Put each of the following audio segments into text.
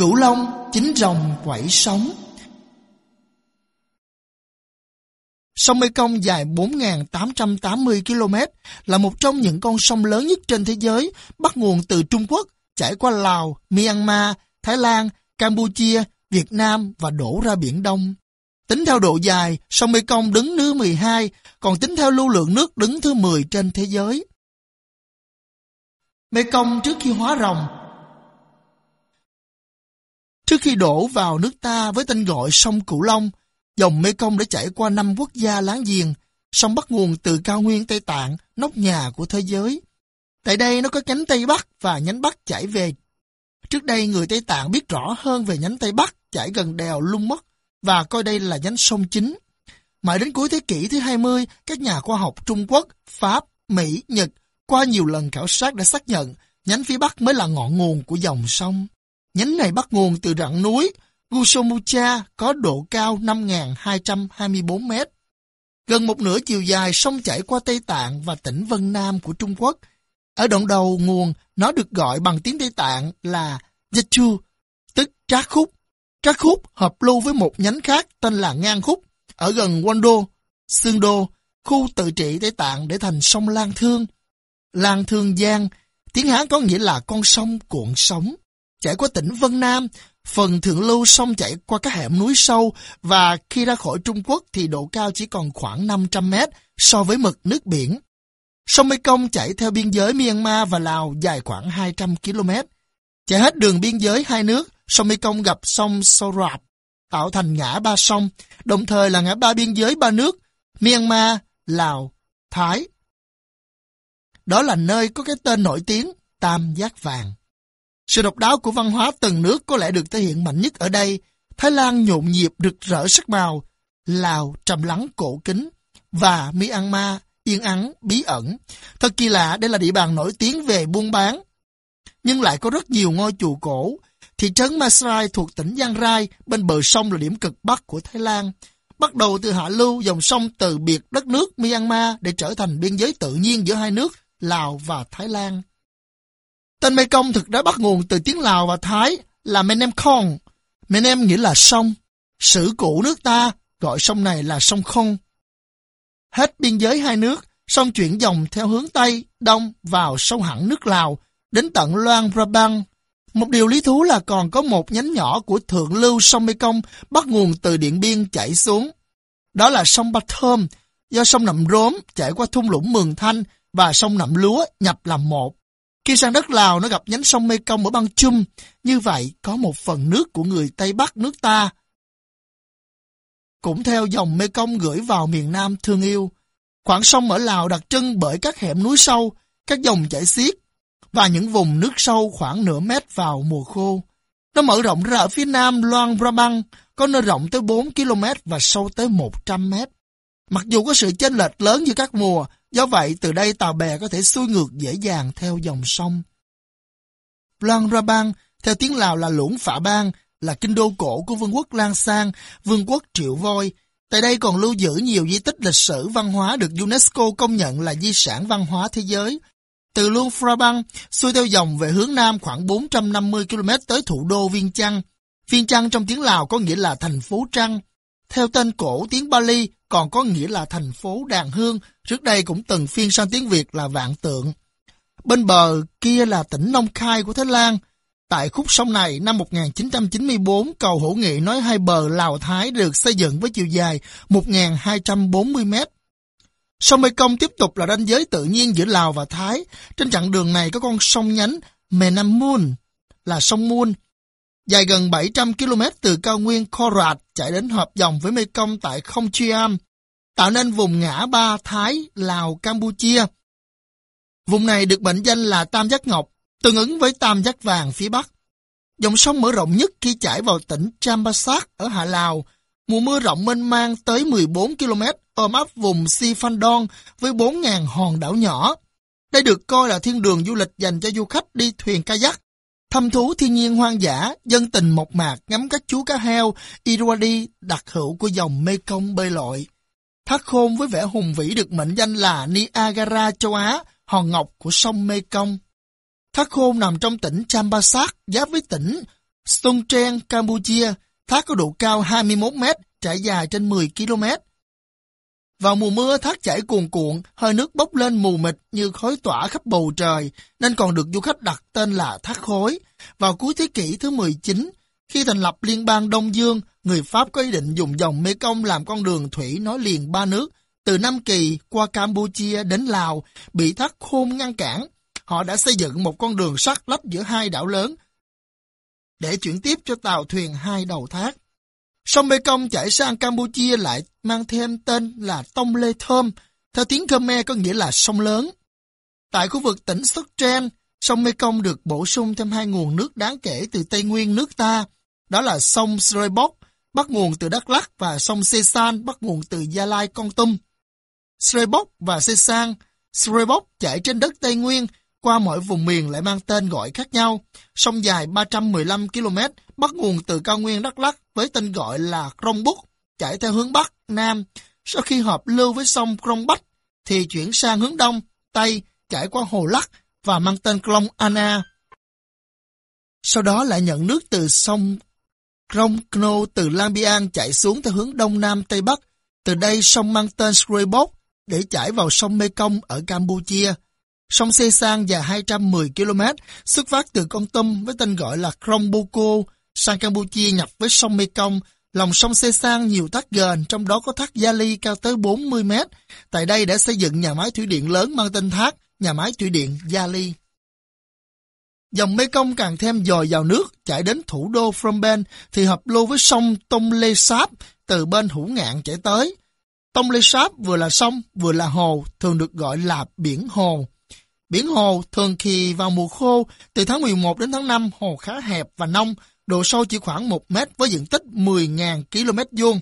Cửu Long chính rồng quẩy sóng. Sông Mekong dài 4.880 km là một trong những con sông lớn nhất trên thế giới, bắt nguồn từ Trung Quốc, chảy qua Lào, Myanmar, Thái Lan, Campuchia, Việt Nam và đổ ra Biển Đông. Tính theo độ dài, sông Mekong đứng thứ 12, còn tính theo lưu lượng nước đứng thứ 10 trên thế giới. Mekong trước khi hóa rồng Trước khi đổ vào nước ta với tên gọi sông Cửu Long, dòng Mekong đã chảy qua năm quốc gia láng giềng, sông bắt nguồn từ cao nguyên Tây Tạng, nóc nhà của thế giới. Tại đây nó có nhánh Tây Bắc và nhánh Bắc chảy về. Trước đây người Tây Tạng biết rõ hơn về nhánh Tây Bắc chảy gần đèo Lung Mất và coi đây là nhánh sông chính. Mãi đến cuối thế kỷ thứ 20, các nhà khoa học Trung Quốc, Pháp, Mỹ, Nhật qua nhiều lần khảo sát đã xác nhận nhánh phía Bắc mới là ngọn nguồn của dòng sông. Nhánh này bắt nguồn từ rặng núi Gusomucha có độ cao 5.224 mét. Gần một nửa chiều dài sông chảy qua Tây Tạng và tỉnh Vân Nam của Trung Quốc. Ở đoạn đầu nguồn, nó được gọi bằng tiếng Tây Tạng là Yachu, tức trác khúc. Trác khúc hợp lưu với một nhánh khác tên là ngang khúc, ở gần Wando, Sương Đô, khu tự trị Tây Tạng để thành sông Lan Thương. Lan Thương Giang, tiếng Hán có nghĩa là con sông cuộn sóng chảy qua tỉnh Vân Nam, phần thượng lưu sông chảy qua các hẻm núi sâu và khi ra khỏi Trung Quốc thì độ cao chỉ còn khoảng 500 mét so với mực nước biển. Sông Mekong chảy theo biên giới Myanmar và Lào dài khoảng 200 km. Chạy hết đường biên giới hai nước, sông Mekong gặp sông Sorab, tạo thành ngã ba sông, đồng thời là ngã ba biên giới ba nước, Myanmar, Lào, Thái. Đó là nơi có cái tên nổi tiếng Tam Giác Vàng. Sự độc đáo của văn hóa từng nước có lẽ được thể hiện mạnh nhất ở đây. Thái Lan nhộn nhịp rực rỡ sắc màu, Lào trầm lắng cổ kính và Myanmar yên ắng, bí ẩn. Thật kỳ lạ, đây là địa bàn nổi tiếng về buôn bán. Nhưng lại có rất nhiều ngôi chùa cổ. Thị trấn Masrai thuộc tỉnh Giang Rai, bên bờ sông là điểm cực bắc của Thái Lan. Bắt đầu từ hạ lưu dòng sông từ biệt đất nước Myanmar để trở thành biên giới tự nhiên giữa hai nước Lào và Thái Lan. Tên Mekong thực ra bắt nguồn từ tiếng Lào và Thái là Menem Khong. Menem nghĩa là sông. Sử cũ nước ta gọi sông này là sông Khong. Hết biên giới hai nước, sông chuyển dòng theo hướng Tây, Đông vào sâu hẳn nước Lào, đến tận Loan Prabang. Một điều lý thú là còn có một nhánh nhỏ của thượng lưu sông Mekong bắt nguồn từ Điện Biên chảy xuống. Đó là sông Ba Thơm, do sông Nậm Rốm chảy qua thung lũng Mường Thanh và sông Nậm Lúa nhập làm một. Khi sang đất Lào nó gặp nhánh sông Mekong ở băng chum, như vậy có một phần nước của người Tây Bắc nước ta. Cũng theo dòng Mekong gửi vào miền Nam thương yêu. Khoảng sông ở Lào đặc trưng bởi các hẻm núi sâu, các dòng chảy xiết và những vùng nước sâu khoảng nửa mét vào mùa khô. Nó mở rộng ra ở phía nam Loan Brabang, có nơi rộng tới 4 km và sâu tới 100 mét. Mặc dù có sự chênh lệch lớn giữa các mùa, Do vậy, từ đây tàu bè có thể xuôi ngược dễ dàng theo dòng sông. Luang Rabang, theo tiếng Lào là Lũng Phạ Bang, là kinh đô cổ của vương quốc Lan Sang, vương quốc Triệu Voi. Tại đây còn lưu giữ nhiều di tích lịch sử văn hóa được UNESCO công nhận là di sản văn hóa thế giới. Từ Luang Prabang, xuôi theo dòng về hướng Nam khoảng 450 km tới thủ đô Viên Chăn. Viên Chăn trong tiếng Lào có nghĩa là thành phố Trăng. Theo tên cổ tiếng Bali, còn có nghĩa là thành phố Đàn Hương, trước đây cũng từng phiên sang tiếng Việt là Vạn Tượng. Bên bờ kia là tỉnh Nông Khai của Thái Lan. Tại khúc sông này, năm 1994, cầu hữu nghị nói hai bờ Lào Thái được xây dựng với chiều dài 1.240 mét. Sông Mekong tiếp tục là ranh giới tự nhiên giữa Lào và Thái. Trên chặng đường này có con sông nhánh Menamun, là sông Muôn, dài gần 700 km từ cao nguyên Korat chạy đến hợp dòng với Mekong tại Không Chiam, tạo nên vùng ngã ba Thái, Lào, Campuchia. Vùng này được mệnh danh là Tam Giác Ngọc, tương ứng với Tam Giác Vàng phía Bắc. Dòng sông mở rộng nhất khi chảy vào tỉnh Champasak ở Hạ Lào, mùa mưa rộng mênh mang tới 14 km ôm ấp vùng Si với 4.000 hòn đảo nhỏ. Đây được coi là thiên đường du lịch dành cho du khách đi thuyền kayak Thăm thú thiên nhiên hoang dã, dân tình mộc mạc ngắm các chú cá heo, Irwadi đặc hữu của dòng Mekong bơi lội. Thác khôn với vẻ hùng vĩ được mệnh danh là Niagara châu Á, hòn ngọc của sông Mekong. Thác khôn nằm trong tỉnh Champasak, giáp với tỉnh Sông Campuchia, thác có độ cao 21 mét, trải dài trên 10 km. Vào mùa mưa, thác chảy cuồn cuộn, hơi nước bốc lên mù mịt như khói tỏa khắp bầu trời, nên còn được du khách đặt tên là thác khối. Vào cuối thế kỷ thứ 19, khi thành lập Liên bang Đông Dương, người Pháp có ý định dùng dòng Mekong làm con đường thủy nối liền ba nước, từ Nam Kỳ qua Campuchia đến Lào, bị thác khôn ngăn cản. Họ đã xây dựng một con đường sắt lách giữa hai đảo lớn để chuyển tiếp cho tàu thuyền hai đầu thác. Sông Mekong chảy sang Campuchia lại mang thêm tên là Tông Lê Thơm, theo tiếng Khmer có nghĩa là sông lớn. Tại khu vực tỉnh Sóc sông Mekong được bổ sung thêm hai nguồn nước đáng kể từ Tây Nguyên nước ta, đó là sông Srebok, bắt nguồn từ Đắk Lắk và sông Sê San bắt nguồn từ Gia Lai Con Tum. Srebok và Sê San, Srebok chảy trên đất Tây Nguyên, qua mọi vùng miền lại mang tên gọi khác nhau. Sông dài 315 km bắt nguồn từ cao nguyên Đắk Lắk với tên gọi là Krông Búc, chảy theo hướng Bắc, Nam. Sau khi hợp lưu với sông Krông Bách, thì chuyển sang hướng Đông, Tây, chảy qua Hồ Lắc và mang tên Krông Anna. Sau đó lại nhận nước từ sông Krông Kno từ Lang Biang chạy xuống theo hướng Đông Nam Tây Bắc. Từ đây sông mang tên Srebok để chảy vào sông Mekong ở Campuchia. Sông Sê Sang dài 210 km, xuất phát từ con Tâm với tên gọi là Krông Boko, sang Campuchia nhập với sông Mekong. Lòng sông Sê Sang nhiều thác gền, trong đó có thác Gia Ly cao tới 40 mét. Tại đây đã xây dựng nhà máy thủy điện lớn mang tên thác, nhà máy thủy điện Gia Ly. Dòng Mekong càng thêm dồi vào nước, chảy đến thủ đô Phnom Penh thì hợp lưu với sông Tông Lê Sáp từ bên hữu ngạn chảy tới. Tông Lê Sáp vừa là sông, vừa là hồ, thường được gọi là biển hồ. Biển hồ thường kỳ vào mùa khô, từ tháng 11 đến tháng 5, hồ khá hẹp và nông, độ sâu chỉ khoảng 1 mét với diện tích 10.000 km vuông.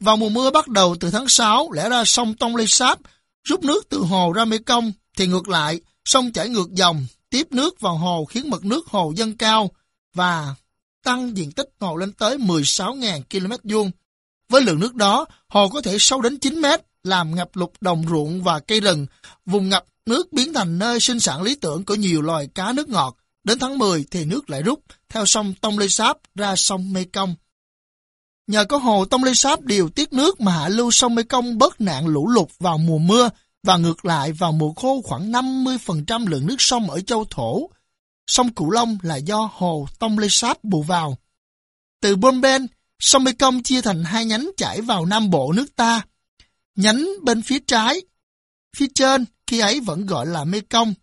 Vào mùa mưa bắt đầu từ tháng 6, lẽ ra sông Tông Lê Sáp rút nước từ hồ ra Mê Công, thì ngược lại, sông chảy ngược dòng, tiếp nước vào hồ khiến mực nước hồ dâng cao và tăng diện tích hồ lên tới 16.000 km vuông. Với lượng nước đó, hồ có thể sâu đến 9 mét, làm ngập lụt đồng ruộng và cây rừng. Vùng ngập nước biến thành nơi sinh sản lý tưởng của nhiều loài cá nước ngọt. Đến tháng 10 thì nước lại rút theo sông Tông Lê Sáp ra sông Mê Công. Nhờ có hồ Tông Lê Sáp điều tiết nước mà hạ lưu sông Mê Công bớt nạn lũ lụt vào mùa mưa và ngược lại vào mùa khô khoảng 50% lượng nước sông ở châu thổ. Sông Cửu Long là do hồ Tông Lê Sáp bù vào. Từ Bomben, sông Mê Công chia thành hai nhánh chảy vào Nam Bộ nước ta. Nhánh bên phía trái, phía trên khi ấy vẫn gọi là Mê Công.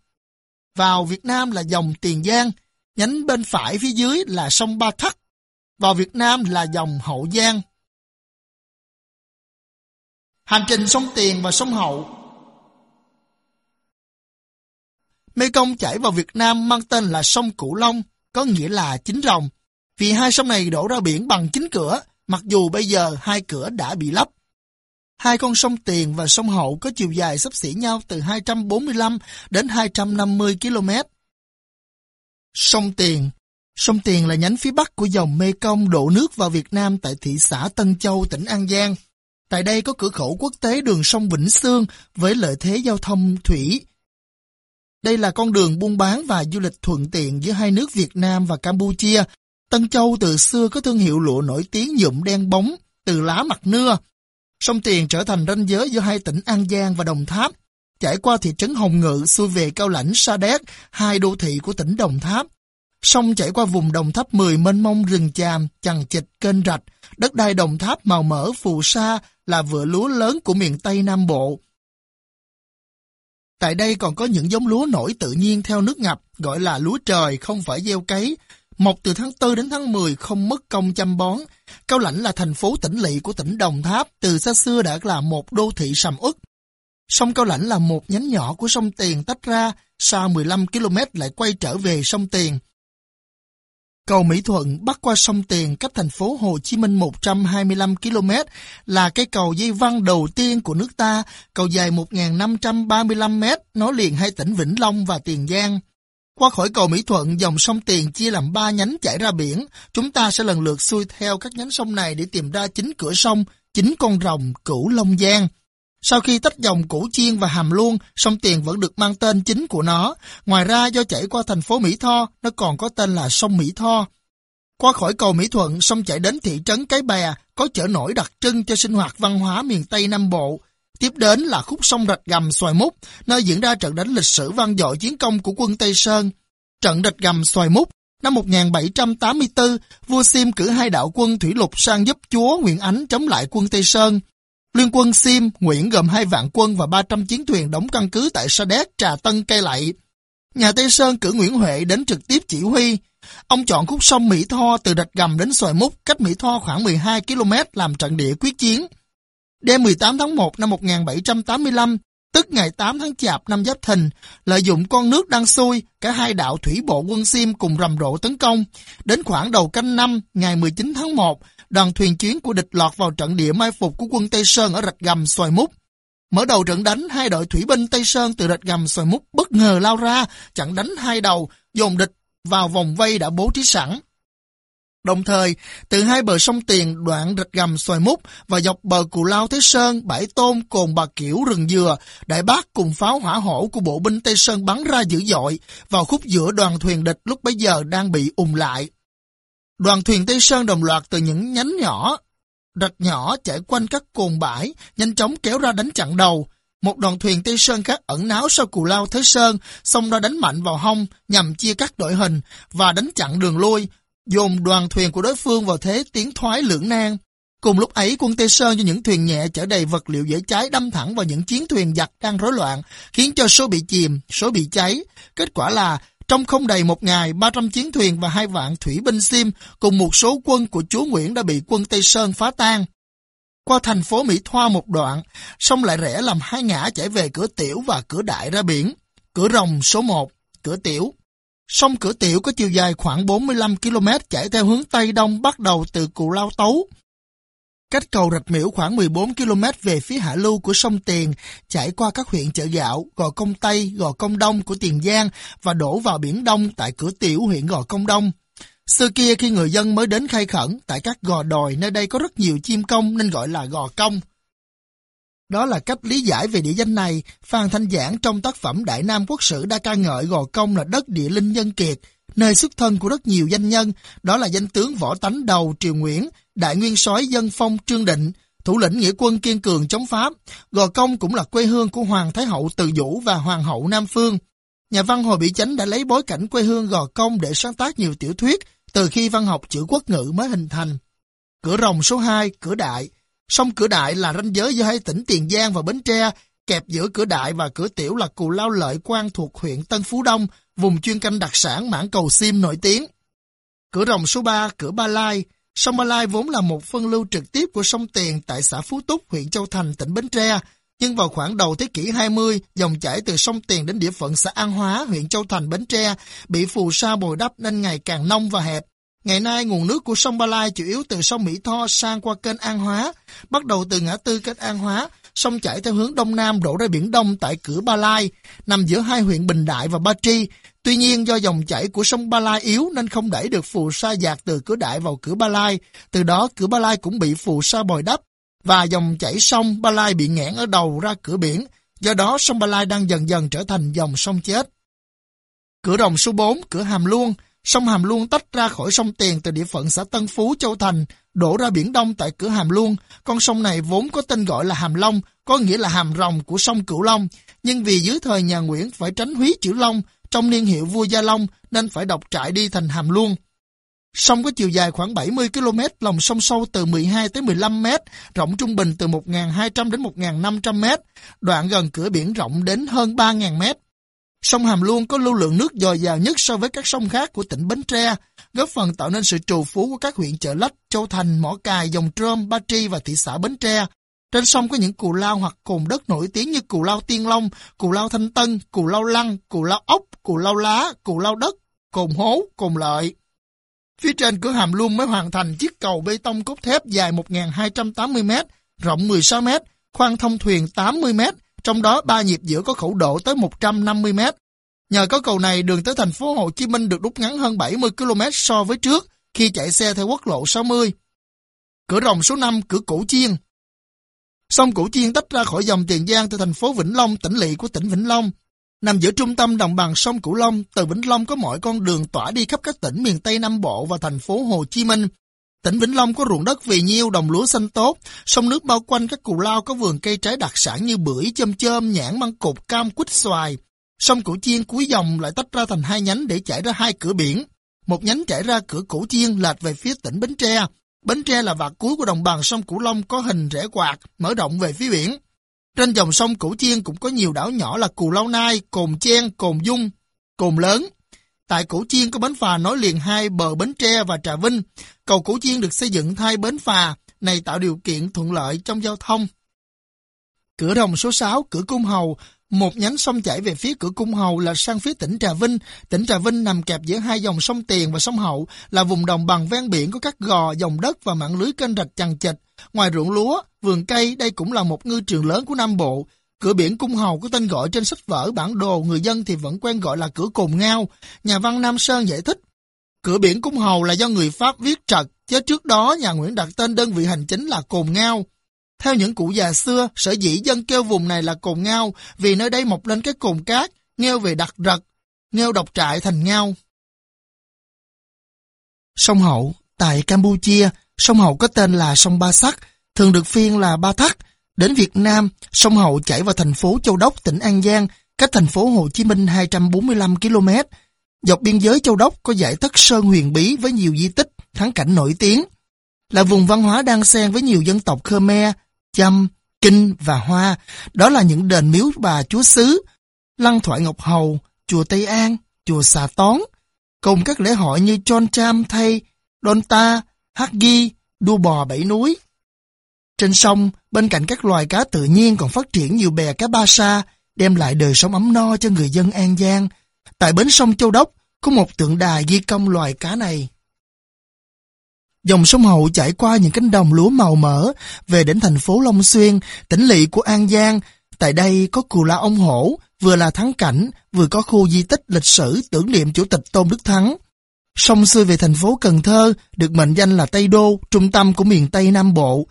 Vào Việt Nam là dòng Tiền Giang, nhánh bên phải phía dưới là sông Ba Thất, Vào Việt Nam là dòng Hậu Giang. Hành trình sông Tiền và sông Hậu Mê Công chảy vào Việt Nam mang tên là sông Cửu Long, có nghĩa là chính rồng. Vì hai sông này đổ ra biển bằng chính cửa, mặc dù bây giờ hai cửa đã bị lấp. Hai con sông Tiền và sông Hậu có chiều dài sắp xỉ nhau từ 245 đến 250 km. Sông Tiền Sông Tiền là nhánh phía bắc của dòng Mê Công đổ nước vào Việt Nam tại thị xã Tân Châu, tỉnh An Giang. Tại đây có cửa khẩu quốc tế đường sông Vĩnh Sương với lợi thế giao thông thủy. Đây là con đường buôn bán và du lịch thuận tiện giữa hai nước Việt Nam và Campuchia. Tân Châu từ xưa có thương hiệu lụa nổi tiếng nhuộm đen bóng từ lá mặt nưa Sông Tiền trở thành ranh giới giữa hai tỉnh An Giang và Đồng Tháp, chảy qua thị trấn Hồng Ngự xuôi về Cao Lãnh, Sa Đéc, hai đô thị của tỉnh Đồng Tháp. Sông chảy qua vùng Đồng Tháp 10 mênh mông rừng chàm, chằng chịch, kênh rạch, đất đai Đồng Tháp màu mỡ phù sa là vựa lúa lớn của miền Tây Nam Bộ. Tại đây còn có những giống lúa nổi tự nhiên theo nước ngập, gọi là lúa trời không phải gieo cấy, Mọc từ tháng 4 đến tháng 10 không mất công chăm bón. Cao Lãnh là thành phố tỉnh lỵ của tỉnh Đồng Tháp, từ xa xưa đã là một đô thị sầm uất. Sông Cao Lãnh là một nhánh nhỏ của sông Tiền tách ra, xa 15 km lại quay trở về sông Tiền. Cầu Mỹ Thuận bắc qua sông Tiền cách thành phố Hồ Chí Minh 125 km là cái cầu dây văng đầu tiên của nước ta, cầu dài 1.535 m nối liền hai tỉnh Vĩnh Long và Tiền Giang. Qua khỏi cầu Mỹ Thuận, dòng sông Tiền chia làm ba nhánh chảy ra biển. Chúng ta sẽ lần lượt xuôi theo các nhánh sông này để tìm ra chính cửa sông, chính con rồng Cửu Long Giang. Sau khi tách dòng Củ Chiên và Hàm Luông, sông Tiền vẫn được mang tên chính của nó. Ngoài ra do chảy qua thành phố Mỹ Tho, nó còn có tên là sông Mỹ Tho. Qua khỏi cầu Mỹ Thuận, sông chảy đến thị trấn Cái Bè, có chợ nổi đặc trưng cho sinh hoạt văn hóa miền Tây Nam Bộ. Tiếp đến là khúc sông Rạch Gầm Xoài Múc, nơi diễn ra trận đánh lịch sử vang dội chiến công của quân Tây Sơn. Trận Rạch Gầm Xoài Múc Năm 1784, vua Sim cử hai đạo quân thủy lục sang giúp chúa Nguyễn Ánh chống lại quân Tây Sơn. Liên quân Sim, Nguyễn gồm hai vạn quân và 300 chiến thuyền đóng căn cứ tại Sa Đéc, Trà Tân, Cây Lậy. Nhà Tây Sơn cử Nguyễn Huệ đến trực tiếp chỉ huy. Ông chọn khúc sông Mỹ Tho từ Rạch Gầm đến Xoài Múc, cách Mỹ Tho khoảng 12 km làm trận địa quyết chiến. Đêm 18 tháng 1 năm 1785, tức ngày 8 tháng Chạp năm Giáp Thìn, lợi dụng con nước đang sôi, cả hai đạo thủy bộ quân Sim cùng rầm rộ tấn công. Đến khoảng đầu canh năm, ngày 19 tháng 1, đoàn thuyền chiến của địch lọt vào trận địa mai phục của quân Tây Sơn ở Rạch Gầm, Xoài Múc. Mở đầu trận đánh, hai đội thủy binh Tây Sơn từ Rạch Gầm, Xoài Múc bất ngờ lao ra, chặn đánh hai đầu, dồn địch vào vòng vây đã bố trí sẵn. Đồng thời, từ hai bờ sông Tiền, đoạn rạch gầm xoài múc và dọc bờ Cù Lao Thế Sơn, Bãi Tôm, Cồn Bà Kiểu, Rừng Dừa, Đại Bác cùng pháo hỏa hổ của bộ binh Tây Sơn bắn ra dữ dội vào khúc giữa đoàn thuyền địch lúc bấy giờ đang bị ùn lại. Đoàn thuyền Tây Sơn đồng loạt từ những nhánh nhỏ, rạch nhỏ chạy quanh các cồn bãi, nhanh chóng kéo ra đánh chặn đầu. Một đoàn thuyền Tây Sơn khác ẩn náu sau Cù Lao Thế Sơn, xông ra đánh mạnh vào hông nhằm chia cắt đội hình và đánh chặn đường lui, dồn đoàn thuyền của đối phương vào thế tiến thoái lưỡng nan. Cùng lúc ấy, quân Tây Sơn cho những thuyền nhẹ chở đầy vật liệu dễ cháy đâm thẳng vào những chiến thuyền giặc đang rối loạn, khiến cho số bị chìm, số bị cháy. Kết quả là, trong không đầy một ngày, 300 chiến thuyền và hai vạn thủy binh sim cùng một số quân của chúa Nguyễn đã bị quân Tây Sơn phá tan. Qua thành phố Mỹ Thoa một đoạn, sông lại rẽ làm hai ngã chảy về cửa tiểu và cửa đại ra biển. Cửa rồng số 1, cửa tiểu. Sông Cửa Tiểu có chiều dài khoảng 45 km chảy theo hướng Tây Đông bắt đầu từ Cù Lao Tấu. Cách cầu Rạch Miễu khoảng 14 km về phía hạ lưu của sông Tiền, chảy qua các huyện chợ gạo, Gò Công Tây, Gò Công Đông của Tiền Giang và đổ vào Biển Đông tại Cửa Tiểu huyện Gò Công Đông. Xưa kia khi người dân mới đến khai khẩn, tại các gò đồi nơi đây có rất nhiều chim công nên gọi là gò công. Đó là cách lý giải về địa danh này. Phan Thanh Giảng trong tác phẩm Đại Nam Quốc sử đã ca ngợi Gò Công là đất địa linh nhân kiệt, nơi xuất thân của rất nhiều danh nhân. Đó là danh tướng võ tánh đầu Triều Nguyễn, đại nguyên soái dân phong Trương Định, thủ lĩnh nghĩa quân kiên cường chống Pháp. Gò Công cũng là quê hương của Hoàng Thái Hậu Từ Vũ và Hoàng hậu Nam Phương. Nhà văn Hồ Bị Chánh đã lấy bối cảnh quê hương Gò Công để sáng tác nhiều tiểu thuyết từ khi văn học chữ quốc ngữ mới hình thành. Cửa rồng số 2, cửa đại, Sông Cửa Đại là ranh giới giữa hai tỉnh Tiền Giang và Bến Tre, kẹp giữa Cửa Đại và Cửa Tiểu là Cù Lao Lợi Quan thuộc huyện Tân Phú Đông, vùng chuyên canh đặc sản mãn cầu sim nổi tiếng. Cửa rồng số 3, Cửa Ba Lai, Sông Ba Lai vốn là một phân lưu trực tiếp của sông Tiền tại xã Phú Túc, huyện Châu Thành, tỉnh Bến Tre. Nhưng vào khoảng đầu thế kỷ 20, dòng chảy từ sông Tiền đến địa phận xã An Hóa, huyện Châu Thành, Bến Tre bị phù sa bồi đắp nên ngày càng nông và hẹp. Ngày nay, nguồn nước của sông Ba Lai chủ yếu từ sông Mỹ Tho sang qua kênh An Hóa. Bắt đầu từ ngã tư kênh An Hóa, sông chảy theo hướng đông nam đổ ra biển Đông tại cửa Ba Lai, nằm giữa hai huyện Bình Đại và Ba Tri. Tuy nhiên, do dòng chảy của sông Ba Lai yếu nên không đẩy được phù sa dạt từ cửa Đại vào cửa Ba Lai. Từ đó, cửa Ba Lai cũng bị phù sa bồi đắp và dòng chảy sông Ba Lai bị nghẽn ở đầu ra cửa biển. Do đó, sông Ba Lai đang dần dần trở thành dòng sông chết. Cửa đồng số 4, cửa Hàm Luông, Sông Hàm Luông tách ra khỏi sông Tiền từ địa phận xã Tân Phú, Châu Thành, đổ ra Biển Đông tại cửa Hàm Luông. Con sông này vốn có tên gọi là Hàm Long, có nghĩa là hàm rồng của sông Cửu Long. Nhưng vì dưới thời nhà Nguyễn phải tránh húy chữ Long trong niên hiệu vua Gia Long nên phải đọc trại đi thành Hàm Luông. Sông có chiều dài khoảng 70 km, lòng sông sâu từ 12 tới 15 m, rộng trung bình từ 1.200 đến 1.500 m, đoạn gần cửa biển rộng đến hơn 3.000 m. Sông Hàm Luông có lưu lượng nước dồi dào nhất so với các sông khác của tỉnh Bến Tre, góp phần tạo nên sự trù phú của các huyện Chợ Lách, Châu Thành, Mỏ Cài, Dòng Trơm, Ba Tri và thị xã Bến Tre. Trên sông có những cù lao hoặc cồn đất nổi tiếng như cù lao Tiên Long, cù lao Thanh Tân, cù lao Lăng, cù lao Ốc, cù lao Lá, cù lao Đất, cồn Hố, cồn Lợi. Phía trên cửa hàm Luông mới hoàn thành chiếc cầu bê tông cốt thép dài 1.280m, rộng 16m, khoan thông thuyền 80m, trong đó ba nhịp giữa có khẩu độ tới 150 m. Nhờ có cầu này, đường tới thành phố Hồ Chí Minh được rút ngắn hơn 70 km so với trước khi chạy xe theo quốc lộ 60. Cửa rồng số 5, cửa Củ Chiên. Sông Củ Chiên tách ra khỏi dòng Tiền Giang từ thành phố Vĩnh Long, tỉnh lỵ của tỉnh Vĩnh Long. nằm giữa trung tâm đồng bằng sông Cửu Long, từ Vĩnh Long có mọi con đường tỏa đi khắp các tỉnh miền Tây Nam Bộ và thành phố Hồ Chí Minh. Tỉnh Vĩnh Long có ruộng đất vì nhiêu, đồng lúa xanh tốt, sông nước bao quanh các cù lao có vườn cây trái đặc sản như bưởi, chôm chôm, nhãn, măng cụt, cam, quýt, xoài. Sông Củ Chiên cuối dòng lại tách ra thành hai nhánh để chảy ra hai cửa biển. Một nhánh chảy ra cửa Củ Chiên lệch về phía tỉnh Bến Tre. Bến Tre là vạt cuối của đồng bằng sông Cửu Long có hình rẽ quạt, mở rộng về phía biển. Trên dòng sông Cửu Chiên cũng có nhiều đảo nhỏ là Cù Lao Nai, Cồn Chen, Cồn Dung, Cồn Lớn. Tại Củ Chiên có bến phà nối liền hai bờ Bến Tre và Trà Vinh. Cầu Củ Chiên được xây dựng thay bến phà, này tạo điều kiện thuận lợi trong giao thông. Cửa đồng số 6, cửa Cung Hầu, một nhánh sông chảy về phía cửa Cung Hầu là sang phía tỉnh Trà Vinh. Tỉnh Trà Vinh nằm kẹp giữa hai dòng sông Tiền và sông Hậu, là vùng đồng bằng ven biển có các gò, dòng đất và mạng lưới kênh rạch chằng chịt. Ngoài ruộng lúa, vườn cây, đây cũng là một ngư trường lớn của Nam Bộ. Cửa biển Cung Hầu có tên gọi trên sách vở bản đồ người dân thì vẫn quen gọi là cửa Cồn Ngao. Nhà văn Nam Sơn giải thích. Cửa biển Cung Hầu là do người Pháp viết trật, chứ trước đó nhà Nguyễn đặt tên đơn vị hành chính là Cồn Ngao. Theo những cụ già xưa, sở dĩ dân kêu vùng này là Cồn Ngao vì nơi đây mọc lên cái cồn cát, nghêu về đặt rật, nghêu độc trại thành ngao. Sông Hậu, tại Campuchia, sông Hậu có tên là sông Ba Sắc, thường được phiên là Ba Thắc. Đến Việt Nam, sông Hậu chảy vào thành phố Châu Đốc, tỉnh An Giang, cách thành phố Hồ Chí Minh 245 km. Dọc biên giới Châu Đốc có giải thất sơn huyền bí với nhiều di tích, thắng cảnh nổi tiếng. Là vùng văn hóa đang xen với nhiều dân tộc Khmer, Chăm, Kinh và Hoa. Đó là những đền miếu bà Chúa Xứ, Lăng Thoại Ngọc Hầu, Chùa Tây An, Chùa Xà Tón, cùng các lễ hội như Chon Cham Thay, Don Ta, Hắc Ghi, Đua Bò Bảy Núi. Trên sông, bên cạnh các loài cá tự nhiên còn phát triển nhiều bè cá ba sa, đem lại đời sống ấm no cho người dân An Giang. Tại bến sông Châu Đốc, có một tượng đài ghi công loài cá này. Dòng sông Hậu chảy qua những cánh đồng lúa màu mỡ về đến thành phố Long Xuyên, tỉnh lỵ của An Giang. Tại đây có cù la ông hổ, vừa là thắng cảnh, vừa có khu di tích lịch sử tưởng niệm Chủ tịch Tôn Đức Thắng. Sông xuôi về thành phố Cần Thơ, được mệnh danh là Tây Đô, trung tâm của miền Tây Nam Bộ.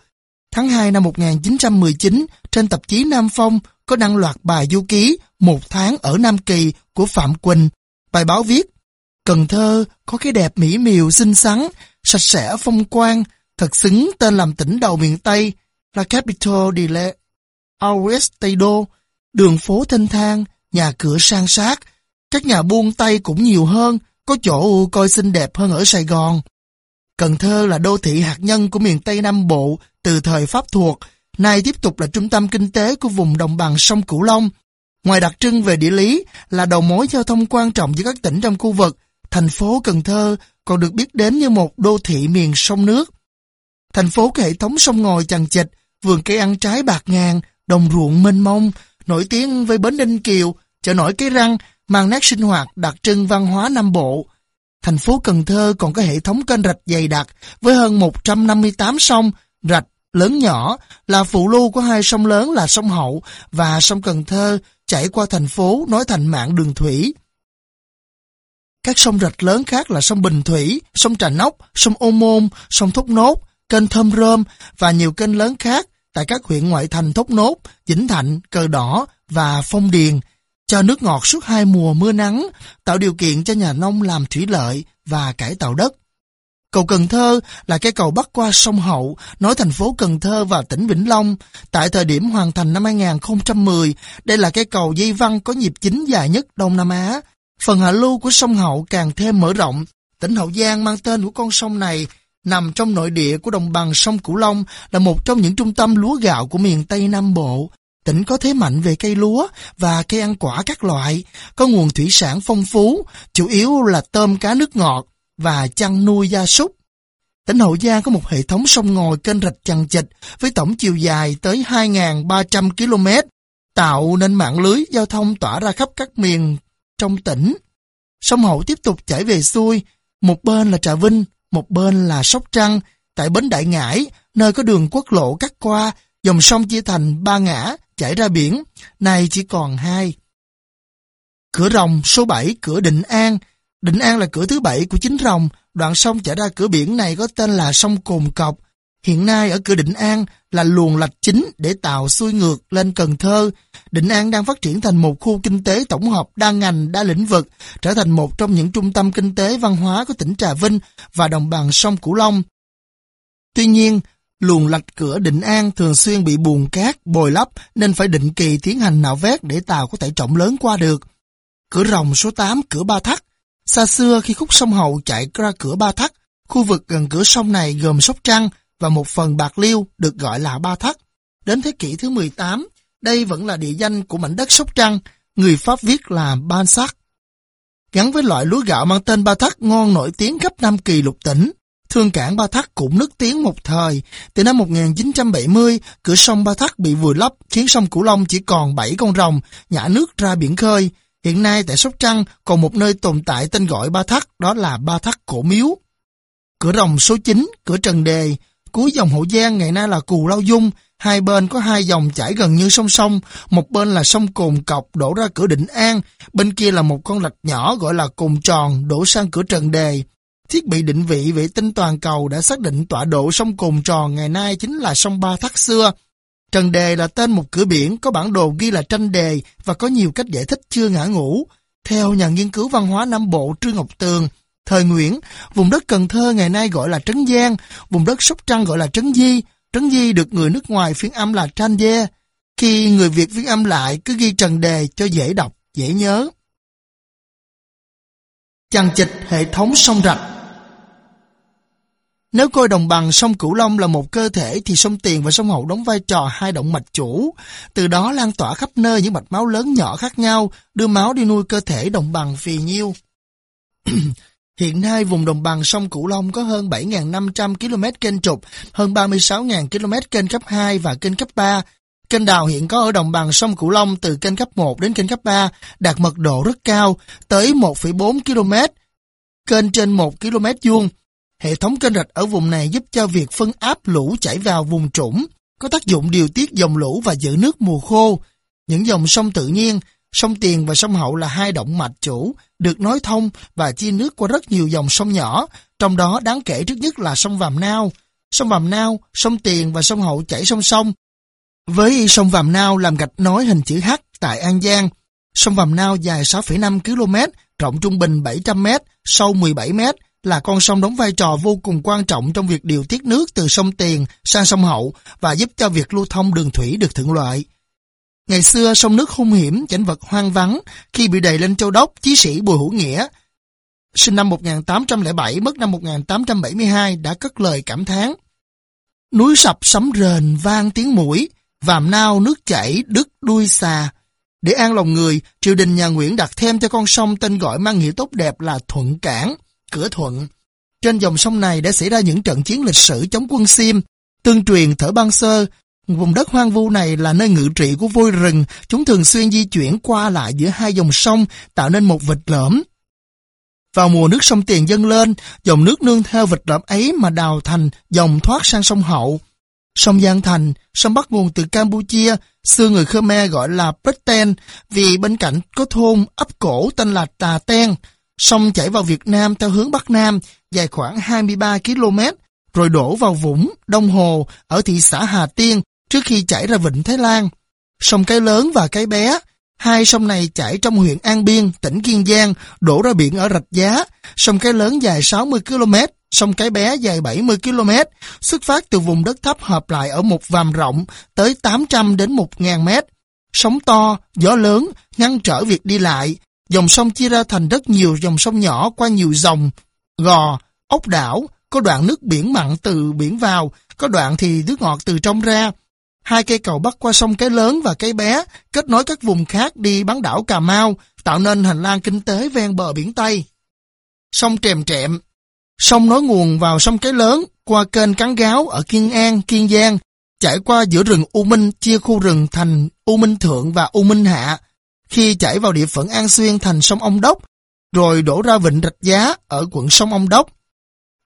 Tháng 2 năm 1919, trên tạp chí Nam Phong có đăng loạt bài du ký Một tháng ở Nam Kỳ của Phạm Quỳnh. Bài báo viết, Cần Thơ có cái đẹp mỹ miều xinh xắn, sạch sẽ phong quang, thật xứng tên làm tỉnh đầu miền Tây, là Capital de la Always Tây Đô, đường phố thanh thang, nhà cửa sang sát, các nhà buôn Tây cũng nhiều hơn, có chỗ coi xinh đẹp hơn ở Sài Gòn. Cần Thơ là đô thị hạt nhân của miền Tây Nam Bộ từ thời Pháp thuộc, nay tiếp tục là trung tâm kinh tế của vùng đồng bằng sông Cửu Long. Ngoài đặc trưng về địa lý là đầu mối giao thông quan trọng giữa các tỉnh trong khu vực, thành phố Cần Thơ còn được biết đến như một đô thị miền sông nước. Thành phố có hệ thống sông ngòi chằng chịt, vườn cây ăn trái bạc ngàn, đồng ruộng mênh mông, nổi tiếng với bến ninh Kiều, chợ nổi cái răng, mang nét sinh hoạt đặc trưng văn hóa Nam Bộ. Thành phố Cần Thơ còn có hệ thống kênh rạch dày đặc với hơn 158 sông, rạch lớn nhỏ là phụ lưu của hai sông lớn là sông Hậu và sông Cần Thơ chảy qua thành phố nối thành mạng đường thủy. Các sông rạch lớn khác là sông Bình Thủy, sông Trà Nóc, sông Ô Môn, sông Thốt Nốt, kênh Thơm Rơm và nhiều kênh lớn khác tại các huyện ngoại thành Thốt Nốt, Vĩnh Thạnh, Cờ Đỏ và Phong Điền, cho nước ngọt suốt hai mùa mưa nắng, tạo điều kiện cho nhà nông làm thủy lợi và cải tạo đất. Cầu Cần Thơ là cây cầu bắc qua sông Hậu, nối thành phố Cần Thơ và tỉnh Vĩnh Long. Tại thời điểm hoàn thành năm 2010, đây là cây cầu dây văn có nhịp chính dài nhất Đông Nam Á. Phần hạ lưu của sông Hậu càng thêm mở rộng. Tỉnh Hậu Giang mang tên của con sông này nằm trong nội địa của đồng bằng sông Cửu Long là một trong những trung tâm lúa gạo của miền Tây Nam Bộ. Tỉnh có thế mạnh về cây lúa và cây ăn quả các loại, có nguồn thủy sản phong phú, chủ yếu là tôm cá nước ngọt và chăn nuôi gia súc. Tỉnh Hậu Giang có một hệ thống sông ngòi kênh rạch chằng chịt với tổng chiều dài tới 2.300 km, tạo nên mạng lưới giao thông tỏa ra khắp các miền trong tỉnh. Sông Hậu tiếp tục chảy về xuôi, một bên là Trà Vinh, một bên là Sóc Trăng, tại Bến Đại Ngãi, nơi có đường quốc lộ cắt qua, dòng sông chia thành ba ngã, chảy ra biển, nay chỉ còn hai. Cửa rồng số 7, cửa Định An. Định An là cửa thứ bảy của chính rồng, đoạn sông chảy ra cửa biển này có tên là sông Cồn Cọc. Hiện nay ở cửa Định An là luồng lạch chính để tạo xuôi ngược lên Cần Thơ. Định An đang phát triển thành một khu kinh tế tổng hợp đa ngành, đa lĩnh vực, trở thành một trong những trung tâm kinh tế văn hóa của tỉnh Trà Vinh và đồng bằng sông Cửu Long. Tuy nhiên, luồng lạch cửa Định An thường xuyên bị bùn cát, bồi lấp nên phải định kỳ tiến hành nạo vét để tàu có thể trọng lớn qua được. Cửa rồng số 8 cửa Ba Thắt Xa xưa khi khúc sông Hậu chạy ra cửa Ba Thắt, khu vực gần cửa sông này gồm Sóc Trăng và một phần Bạc Liêu được gọi là Ba Thắt. Đến thế kỷ thứ 18, đây vẫn là địa danh của mảnh đất Sóc Trăng, người Pháp viết là Ban Sắc. Gắn với loại lúa gạo mang tên Ba Thắt ngon nổi tiếng khắp Nam Kỳ lục tỉnh, Thương cảng Ba Thắt cũng nức tiếng một thời. Từ năm 1970, cửa sông Ba Thắt bị vùi lấp khiến sông Cửu Long chỉ còn 7 con rồng nhả nước ra biển khơi. Hiện nay tại Sóc Trăng còn một nơi tồn tại tên gọi Ba Thắt, đó là Ba Thắt Cổ Miếu. Cửa rồng số 9, cửa Trần Đề, cuối dòng Hậu Giang ngày nay là Cù Lao Dung, hai bên có hai dòng chảy gần như song song, một bên là sông Cồn Cọc đổ ra cửa Định An, bên kia là một con lạch nhỏ gọi là Cồn Tròn đổ sang cửa Trần Đề. Thiết bị định vị vệ tinh toàn cầu đã xác định tọa độ sông Cồn Tròn ngày nay chính là sông Ba Thắt xưa. Trần Đề là tên một cửa biển có bản đồ ghi là tranh đề và có nhiều cách giải thích chưa ngã ngủ. Theo nhà nghiên cứu văn hóa Nam Bộ Trương Ngọc Tường, thời Nguyễn, vùng đất Cần Thơ ngày nay gọi là Trấn Giang, vùng đất Sóc Trăng gọi là Trấn Di. Trấn Di được người nước ngoài phiên âm là Tranh Dê. Khi người Việt phiên âm lại cứ ghi Trần Đề cho dễ đọc, dễ nhớ. Chằng chịch hệ thống sông rạch nếu coi đồng bằng sông Cửu Long là một cơ thể thì sông Tiền và sông Hậu đóng vai trò hai động mạch chủ, từ đó lan tỏa khắp nơi những mạch máu lớn nhỏ khác nhau, đưa máu đi nuôi cơ thể đồng bằng phì nhiêu. Hiện nay, vùng đồng bằng sông Cửu Long có hơn 7.500 km kênh trục, hơn 36.000 km kênh cấp 2 và kênh cấp 3. Kênh đào hiện có ở đồng bằng sông Cửu Long từ kênh cấp 1 đến kênh cấp 3, đạt mật độ rất cao, tới 1,4 km, kênh trên 1 km vuông. Hệ thống kênh rạch ở vùng này giúp cho việc phân áp lũ chảy vào vùng trũng, có tác dụng điều tiết dòng lũ và giữ nước mùa khô. Những dòng sông tự nhiên, sông Tiền và sông Hậu là hai động mạch chủ, được nối thông và chia nước qua rất nhiều dòng sông nhỏ, trong đó đáng kể trước nhất là sông Vàm Nao. Sông Vàm Nao, sông Tiền và sông Hậu chảy song song. Với sông Vàm Nao làm gạch nối hình chữ H tại An Giang, sông Vàm Nao dài 6,5 km, rộng trung bình 700 m, sâu 17 m, là con sông đóng vai trò vô cùng quan trọng trong việc điều tiết nước từ sông Tiền sang sông Hậu và giúp cho việc lưu thông đường thủy được thuận lợi. Ngày xưa sông nước hung hiểm, cảnh vật hoang vắng, khi bị đầy lên châu đốc, chí sĩ Bùi Hữu Nghĩa, sinh năm 1807, mất năm 1872, đã cất lời cảm thán. Núi sập sấm rền vang tiếng mũi, vàm nao nước chảy đứt đuôi xà. Để an lòng người, triều đình nhà Nguyễn đặt thêm cho con sông tên gọi mang nghĩa tốt đẹp là Thuận Cảng. Cửa Thuận. Trên dòng sông này đã xảy ra những trận chiến lịch sử chống quân Sim, tương truyền thở băng sơ. Vùng đất hoang vu này là nơi ngự trị của voi rừng, chúng thường xuyên di chuyển qua lại giữa hai dòng sông, tạo nên một vịt lõm. Vào mùa nước sông Tiền dâng lên, dòng nước nương theo vịt lõm ấy mà đào thành dòng thoát sang sông Hậu. Sông Giang Thành, sông bắt nguồn từ Campuchia, xưa người Khmer gọi là Pretten vì bên cạnh có thôn ấp cổ tên là Tà Ten, Sông chảy vào Việt Nam theo hướng Bắc Nam, dài khoảng 23 km, rồi đổ vào Vũng, Đông Hồ, ở thị xã Hà Tiên, trước khi chảy ra Vịnh Thái Lan. Sông Cái Lớn và Cái Bé, hai sông này chảy trong huyện An Biên, tỉnh Kiên Giang, đổ ra biển ở Rạch Giá. Sông Cái Lớn dài 60 km, sông Cái Bé dài 70 km, xuất phát từ vùng đất thấp hợp lại ở một vàm rộng tới 800 đến 1.000 mét. Sóng to, gió lớn, ngăn trở việc đi lại, Dòng sông chia ra thành rất nhiều dòng sông nhỏ qua nhiều dòng, gò, ốc đảo, có đoạn nước biển mặn từ biển vào, có đoạn thì nước ngọt từ trong ra. Hai cây cầu bắc qua sông Cái Lớn và Cái Bé kết nối các vùng khác đi bán đảo Cà Mau, tạo nên hành lang kinh tế ven bờ biển Tây. Sông Trèm Trẹm Sông nối nguồn vào sông Cái Lớn qua kênh Cắn Gáo ở Kiên An, Kiên Giang, chảy qua giữa rừng U Minh chia khu rừng thành U Minh Thượng và U Minh Hạ, khi chảy vào địa phận An Xuyên thành sông Ông Đốc, rồi đổ ra vịnh Rạch Giá ở quận sông Ông Đốc.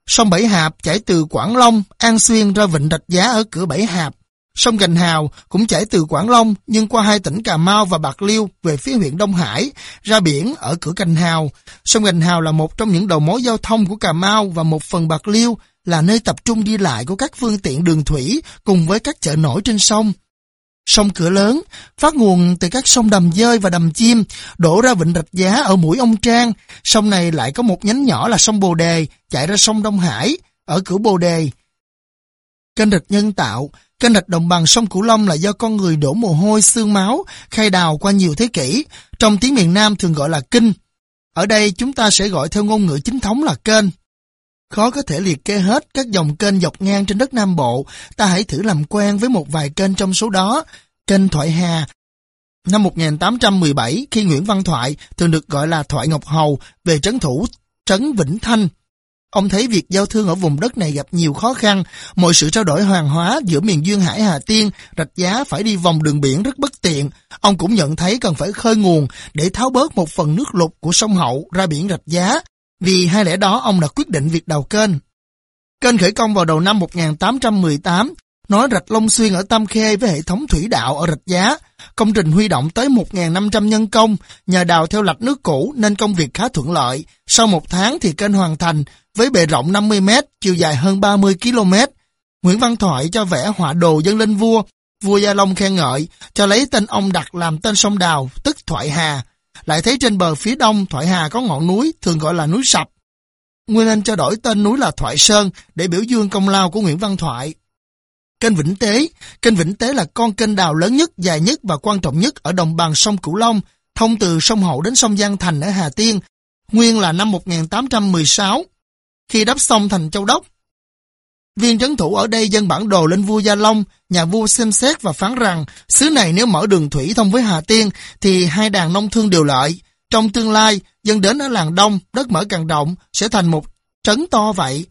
Sông Bảy Hạp chảy từ Quảng Long, An Xuyên ra vịnh Rạch Giá ở cửa Bảy Hạp. Sông Gành Hào cũng chảy từ Quảng Long nhưng qua hai tỉnh Cà Mau và Bạc Liêu về phía huyện Đông Hải, ra biển ở cửa Gành Hào. Sông Gành Hào là một trong những đầu mối giao thông của Cà Mau và một phần Bạc Liêu là nơi tập trung đi lại của các phương tiện đường thủy cùng với các chợ nổi trên sông. Sông Cửa Lớn phát nguồn từ các sông Đầm Dơi và Đầm Chim, đổ ra Vịnh Rạch Giá ở mũi Ông Trang. Sông này lại có một nhánh nhỏ là sông Bồ Đề, chạy ra sông Đông Hải, ở cửa Bồ Đề. Kênh rạch nhân tạo, kênh rạch đồng bằng sông Cửu Long là do con người đổ mồ hôi, xương máu, khai đào qua nhiều thế kỷ. Trong tiếng miền Nam thường gọi là kinh. Ở đây chúng ta sẽ gọi theo ngôn ngữ chính thống là kênh. Khó có thể liệt kê hết các dòng kênh dọc ngang trên đất Nam Bộ, ta hãy thử làm quen với một vài kênh trong số đó. Kênh Thoại Hà Năm 1817, khi Nguyễn Văn Thoại, thường được gọi là Thoại Ngọc Hầu, về trấn thủ Trấn Vĩnh Thanh, Ông thấy việc giao thương ở vùng đất này gặp nhiều khó khăn, mọi sự trao đổi hàng hóa giữa miền Duyên Hải Hà Tiên, rạch giá phải đi vòng đường biển rất bất tiện. Ông cũng nhận thấy cần phải khơi nguồn để tháo bớt một phần nước lục của sông Hậu ra biển rạch giá. Vì hai lẽ đó ông đã quyết định việc đào kênh. Kênh khởi công vào đầu năm 1818, nói rạch Long Xuyên ở Tam Khê với hệ thống thủy đạo ở rạch giá. Công trình huy động tới 1.500 nhân công, nhờ đào theo lạch nước cũ nên công việc khá thuận lợi. Sau một tháng thì kênh hoàn thành, với bề rộng 50 m, chiều dài hơn 30 km. Nguyễn Văn Thoại cho vẽ họa đồ dân lên vua, vua Gia Long khen ngợi, cho lấy tên ông đặt làm tên sông Đào, tức Thoại Hà. Lại thấy trên bờ phía đông Thoại Hà có ngọn núi, thường gọi là núi Sập. Nguyên Anh cho đổi tên núi là Thoại Sơn để biểu dương công lao của Nguyễn Văn Thoại. Kênh Vĩnh Tế Kênh Vĩnh Tế là con kênh đào lớn nhất, dài nhất và quan trọng nhất ở đồng bằng sông Cửu Long, thông từ sông Hậu đến sông Giang Thành ở Hà Tiên, nguyên là năm 1816 khi đắp xong thành châu đốc. Viên trấn thủ ở đây dân bản đồ lên vua Gia Long, nhà vua xem xét và phán rằng xứ này nếu mở đường thủy thông với Hà Tiên thì hai đàn nông thương đều lợi. Trong tương lai, dân đến ở làng Đông, đất mở càng rộng sẽ thành một trấn to vậy.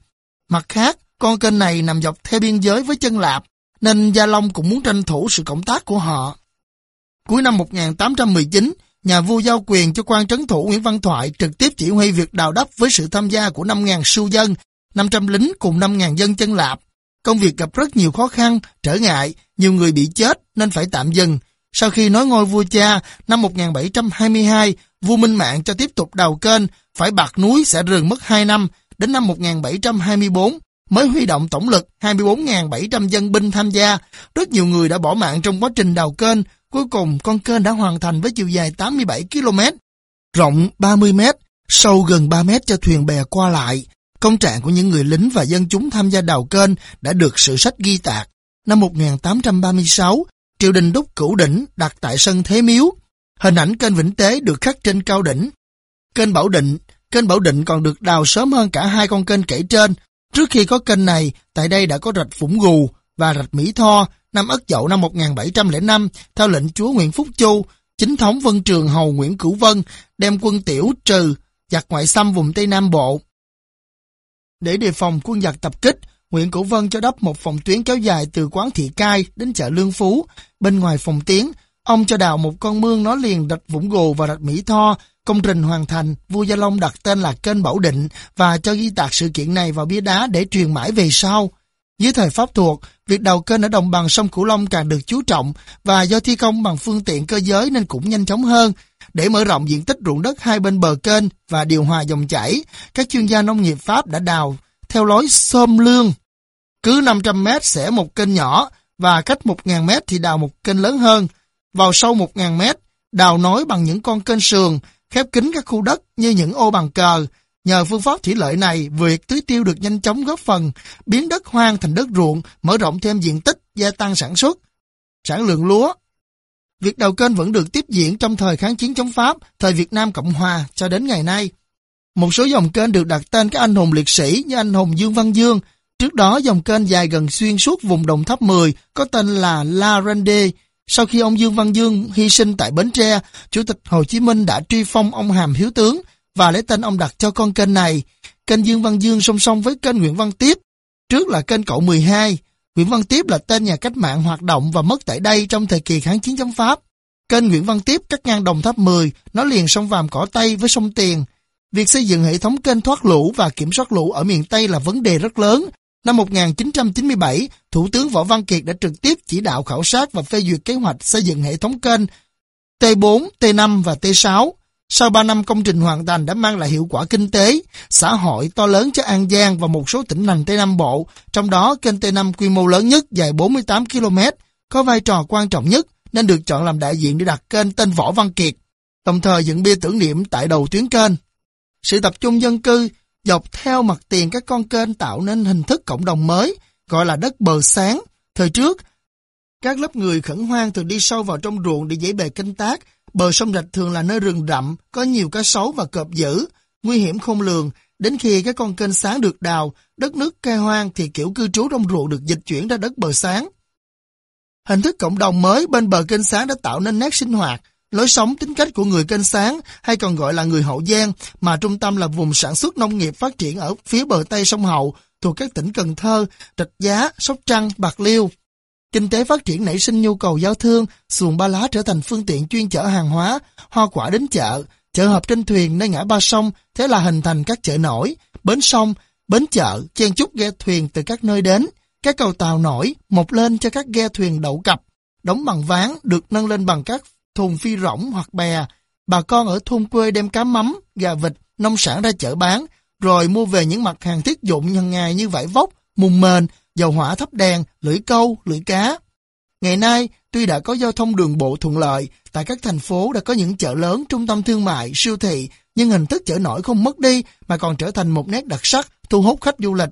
Mặt khác, con kênh này nằm dọc theo biên giới với chân Lạp, nên Gia Long cũng muốn tranh thủ sự cộng tác của họ. Cuối năm 1819, nhà vua giao quyền cho quan trấn thủ Nguyễn Văn Thoại trực tiếp chỉ huy việc đào đắp với sự tham gia của 5.000 sưu dân, 500 lính cùng 5.000 dân chân lạp. Công việc gặp rất nhiều khó khăn, trở ngại, nhiều người bị chết nên phải tạm dừng. Sau khi nói ngôi vua cha, năm 1722, vua Minh Mạng cho tiếp tục đào kênh, phải bạc núi sẽ rừng mất 2 năm, đến năm 1724 mới huy động tổng lực 24.700 dân binh tham gia. Rất nhiều người đã bỏ mạng trong quá trình đào kênh, Cuối cùng, con kênh đã hoàn thành với chiều dài 87 km, rộng 30 m, sâu gần 3 m cho thuyền bè qua lại. Công trạng của những người lính và dân chúng tham gia đào kênh đã được sử sách ghi tạc. Năm 1836, triều đình đúc cửu đỉnh đặt tại sân Thế Miếu. Hình ảnh kênh Vĩnh Tế được khắc trên cao đỉnh. Kênh Bảo Định, kênh Bảo Định còn được đào sớm hơn cả hai con kênh kể trên. Trước khi có kênh này, tại đây đã có rạch Phủng Gù và rạch Mỹ Tho, năm Ất Dậu năm 1705, theo lệnh chúa Nguyễn Phúc Chu, chính thống Vân Trường Hầu Nguyễn Cửu Vân đem quân tiểu trừ, giặc ngoại xâm vùng Tây Nam Bộ. Để đề phòng quân giặc tập kích, Nguyễn Cửu Vân cho đắp một phòng tuyến kéo dài từ quán Thị Cai đến chợ Lương Phú. Bên ngoài phòng tiến, ông cho đào một con mương nó liền rạch Vũng Gồ và rạch Mỹ Tho. Công trình hoàn thành, vua Gia Long đặt tên là kênh Bảo Định và cho ghi tạc sự kiện này vào bia đá để truyền mãi về sau. Dưới thời Pháp thuộc, việc đào kênh ở đồng bằng sông Cửu Long càng được chú trọng và do thi công bằng phương tiện cơ giới nên cũng nhanh chóng hơn. Để mở rộng diện tích ruộng đất hai bên bờ kênh và điều hòa dòng chảy, các chuyên gia nông nghiệp Pháp đã đào theo lối xôm lương. Cứ 500 mét sẽ một kênh nhỏ và cách 1.000 mét thì đào một kênh lớn hơn. Vào sâu 1.000 mét, đào nối bằng những con kênh sườn, khép kín các khu đất như những ô bằng cờ, Nhờ phương pháp thủy lợi này, việc tưới tiêu được nhanh chóng góp phần biến đất hoang thành đất ruộng, mở rộng thêm diện tích, gia tăng sản xuất, sản lượng lúa. Việc đầu kênh vẫn được tiếp diễn trong thời kháng chiến chống Pháp, thời Việt Nam Cộng Hòa cho đến ngày nay. Một số dòng kênh được đặt tên các anh hùng liệt sĩ như anh hùng Dương Văn Dương. Trước đó dòng kênh dài gần xuyên suốt vùng Đồng Tháp 10 có tên là La Rende. Sau khi ông Dương Văn Dương hy sinh tại Bến Tre, Chủ tịch Hồ Chí Minh đã truy phong ông hàm hiếu tướng, và lấy tên ông đặt cho con kênh này. Kênh Dương Văn Dương song song với kênh Nguyễn Văn Tiếp. Trước là kênh Cậu 12. Nguyễn Văn Tiếp là tên nhà cách mạng hoạt động và mất tại đây trong thời kỳ kháng chiến chống Pháp. Kênh Nguyễn Văn Tiếp cắt ngang đồng tháp 10, nó liền sông Vàm Cỏ Tây với sông Tiền. Việc xây dựng hệ thống kênh thoát lũ và kiểm soát lũ ở miền Tây là vấn đề rất lớn. Năm 1997, Thủ tướng Võ Văn Kiệt đã trực tiếp chỉ đạo khảo sát và phê duyệt kế hoạch xây dựng hệ thống kênh T4, T5 và T6. Sau 3 năm công trình hoàn thành đã mang lại hiệu quả kinh tế, xã hội to lớn cho An Giang và một số tỉnh thành Tây Nam Bộ, trong đó kênh tây nam quy mô lớn nhất dài 48 km, có vai trò quan trọng nhất nên được chọn làm đại diện để đặt kênh tên Võ Văn Kiệt, đồng thời dựng bia tưởng niệm tại đầu tuyến kênh. Sự tập trung dân cư dọc theo mặt tiền các con kênh tạo nên hình thức cộng đồng mới, gọi là đất bờ sáng. Thời trước, các lớp người khẩn hoang thường đi sâu vào trong ruộng để dễ bề canh tác, Bờ sông Rạch thường là nơi rừng rậm, có nhiều cá sấu và cọp dữ, nguy hiểm không lường. Đến khi các con kênh sáng được đào, đất nước cây hoang thì kiểu cư trú trong ruộng được dịch chuyển ra đất bờ sáng. Hình thức cộng đồng mới bên bờ kênh sáng đã tạo nên nét sinh hoạt, lối sống tính cách của người kênh sáng hay còn gọi là người hậu giang mà trung tâm là vùng sản xuất nông nghiệp phát triển ở phía bờ Tây sông Hậu thuộc các tỉnh Cần Thơ, Trạch Giá, Sóc Trăng, Bạc Liêu. Kinh tế phát triển nảy sinh nhu cầu giao thương, xuồng ba lá trở thành phương tiện chuyên chở hàng hóa, hoa quả đến chợ, chợ hợp trên thuyền nơi ngã ba sông, thế là hình thành các chợ nổi, bến sông, bến chợ, chen chúc ghe thuyền từ các nơi đến, các cầu tàu nổi, mọc lên cho các ghe thuyền đậu cập, đóng bằng ván được nâng lên bằng các thùng phi rỗng hoặc bè. Bà con ở thôn quê đem cá mắm, gà vịt, nông sản ra chợ bán, rồi mua về những mặt hàng thiết dụng nhân ngày như vải vóc, mùng mền, dầu hỏa thắp đèn, lưỡi câu, lưỡi cá. Ngày nay, tuy đã có giao thông đường bộ thuận lợi, tại các thành phố đã có những chợ lớn, trung tâm thương mại, siêu thị, nhưng hình thức chợ nổi không mất đi mà còn trở thành một nét đặc sắc, thu hút khách du lịch.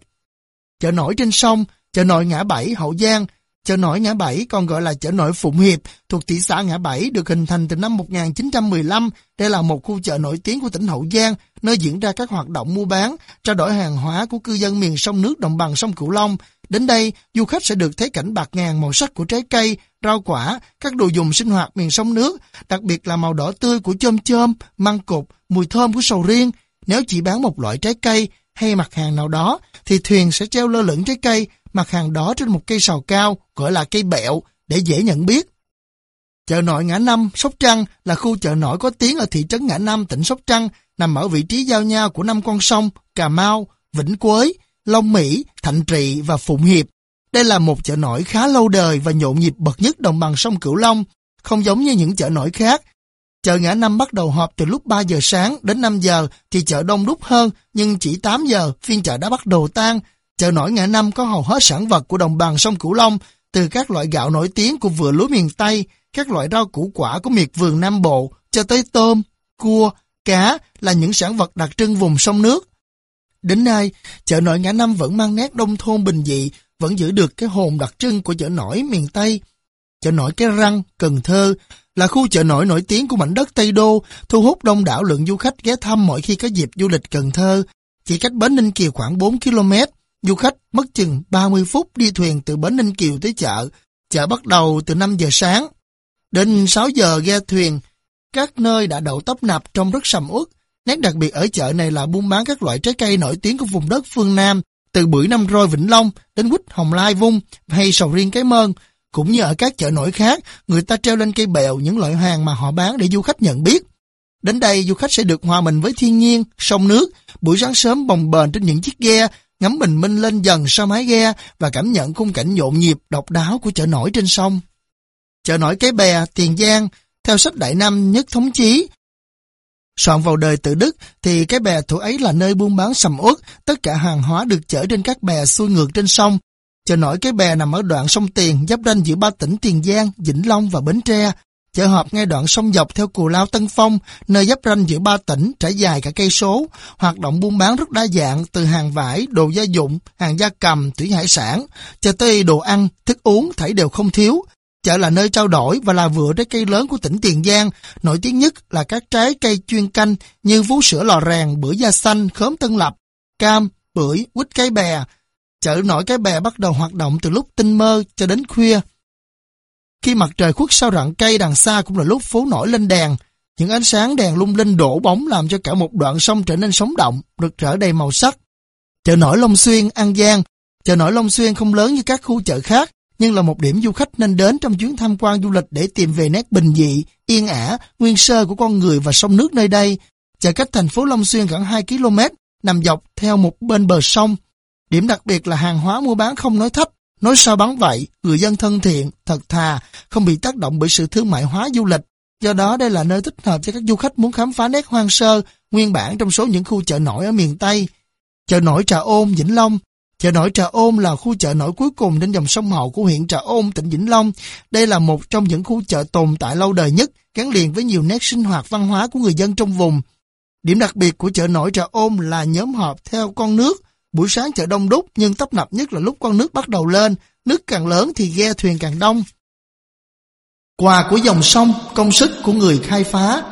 Chợ nổi trên sông, chợ nổi ngã bảy Hậu Giang, chợ nổi ngã bảy còn gọi là chợ nổi Phụng Hiệp thuộc thị xã ngã bảy được hình thành từ năm 1915. Đây là một khu chợ nổi tiếng của tỉnh Hậu Giang, nơi diễn ra các hoạt động mua bán, trao đổi hàng hóa của cư dân miền sông nước đồng bằng sông Cửu Long, Đến đây, du khách sẽ được thấy cảnh bạc ngàn màu sắc của trái cây, rau quả, các đồ dùng sinh hoạt miền sông nước, đặc biệt là màu đỏ tươi của chôm chôm, măng cục, mùi thơm của sầu riêng. Nếu chỉ bán một loại trái cây hay mặt hàng nào đó, thì thuyền sẽ treo lơ lửng trái cây, mặt hàng đó trên một cây sào cao, gọi là cây bẹo, để dễ nhận biết. Chợ nổi Ngã Năm, Sóc Trăng là khu chợ nổi có tiếng ở thị trấn Ngã Năm, tỉnh Sóc Trăng, nằm ở vị trí giao nhau của năm con sông Cà Mau, Vĩnh Quới, Long Mỹ, Thạnh Trị và Phụng Hiệp. Đây là một chợ nổi khá lâu đời và nhộn nhịp bậc nhất đồng bằng sông Cửu Long, không giống như những chợ nổi khác. Chợ ngã năm bắt đầu họp từ lúc 3 giờ sáng đến 5 giờ thì chợ đông đúc hơn, nhưng chỉ 8 giờ phiên chợ đã bắt đầu tan. Chợ nổi ngã năm có hầu hết sản vật của đồng bằng sông Cửu Long, từ các loại gạo nổi tiếng của vựa lúa miền Tây, các loại rau củ quả của miệt vườn Nam Bộ, cho tới tôm, cua, cá là những sản vật đặc trưng vùng sông nước. Đến nay, chợ nổi ngã năm vẫn mang nét đông thôn bình dị, vẫn giữ được cái hồn đặc trưng của chợ nổi miền Tây. Chợ nổi Cái Răng, Cần Thơ là khu chợ nổi nổi tiếng của mảnh đất Tây Đô, thu hút đông đảo lượng du khách ghé thăm mỗi khi có dịp du lịch Cần Thơ. Chỉ cách Bến Ninh Kiều khoảng 4 km, du khách mất chừng 30 phút đi thuyền từ Bến Ninh Kiều tới chợ. Chợ bắt đầu từ 5 giờ sáng. Đến 6 giờ ghe thuyền, các nơi đã đậu tấp nập trong rất sầm uất, Nét đặc biệt ở chợ này là buôn bán các loại trái cây nổi tiếng của vùng đất phương Nam, từ bưởi năm roi Vĩnh Long đến quýt hồng lai vung hay sầu riêng cái mơn. Cũng như ở các chợ nổi khác, người ta treo lên cây bèo những loại hàng mà họ bán để du khách nhận biết. Đến đây du khách sẽ được hòa mình với thiên nhiên, sông nước, buổi sáng sớm bồng bềnh trên những chiếc ghe, ngắm bình minh lên dần sau mái ghe và cảm nhận khung cảnh nhộn nhịp, độc đáo của chợ nổi trên sông. Chợ nổi Cái Bè, Tiền Giang, theo sách Đại Nam Nhất Thống Chí, Soạn vào đời tự Đức thì cái bè thủ ấy là nơi buôn bán sầm uất, tất cả hàng hóa được chở trên các bè xuôi ngược trên sông. Chợ nổi cái bè nằm ở đoạn sông Tiền, giáp ranh giữa ba tỉnh Tiền Giang, Vĩnh Long và Bến Tre. Chợ họp ngay đoạn sông dọc theo Cù Lao Tân Phong, nơi giáp ranh giữa ba tỉnh trải dài cả cây số. Hoạt động buôn bán rất đa dạng, từ hàng vải, đồ gia dụng, hàng gia cầm, thủy hải sản, cho tới đồ ăn, thức uống, thảy đều không thiếu. Chợ là nơi trao đổi và là vựa trái cây lớn của tỉnh Tiền Giang, nổi tiếng nhất là các trái cây chuyên canh như vú sữa lò rèn, bưởi da xanh, khóm tân lập, cam, bưởi, quýt cái bè. Chợ nổi cái bè bắt đầu hoạt động từ lúc tinh mơ cho đến khuya. Khi mặt trời khuất sau rặng cây đằng xa cũng là lúc phố nổi lên đèn. Những ánh sáng đèn lung linh đổ bóng làm cho cả một đoạn sông trở nên sống động, rực rỡ đầy màu sắc. Chợ nổi Long Xuyên, An Giang Chợ nổi Long Xuyên không lớn như các khu chợ khác, nhưng là một điểm du khách nên đến trong chuyến tham quan du lịch để tìm về nét bình dị, yên ả, nguyên sơ của con người và sông nước nơi đây. Chợ cách thành phố Long Xuyên khoảng 2 km, nằm dọc theo một bên bờ sông. Điểm đặc biệt là hàng hóa mua bán không nói thấp, nói sao bán vậy, người dân thân thiện, thật thà, không bị tác động bởi sự thương mại hóa du lịch. Do đó đây là nơi thích hợp cho các du khách muốn khám phá nét hoang sơ, nguyên bản trong số những khu chợ nổi ở miền Tây. Chợ nổi Trà Ôn, Vĩnh Long Chợ nổi Trà Ôn là khu chợ nổi cuối cùng trên dòng sông Hậu của huyện Trà Ôn, tỉnh Vĩnh Long. Đây là một trong những khu chợ tồn tại lâu đời nhất, gắn liền với nhiều nét sinh hoạt văn hóa của người dân trong vùng. Điểm đặc biệt của chợ nổi Trà Ôn là nhóm họp theo con nước. Buổi sáng chợ đông đúc nhưng tấp nập nhất là lúc con nước bắt đầu lên, nước càng lớn thì ghe thuyền càng đông. Quà của dòng sông, công sức của người khai phá.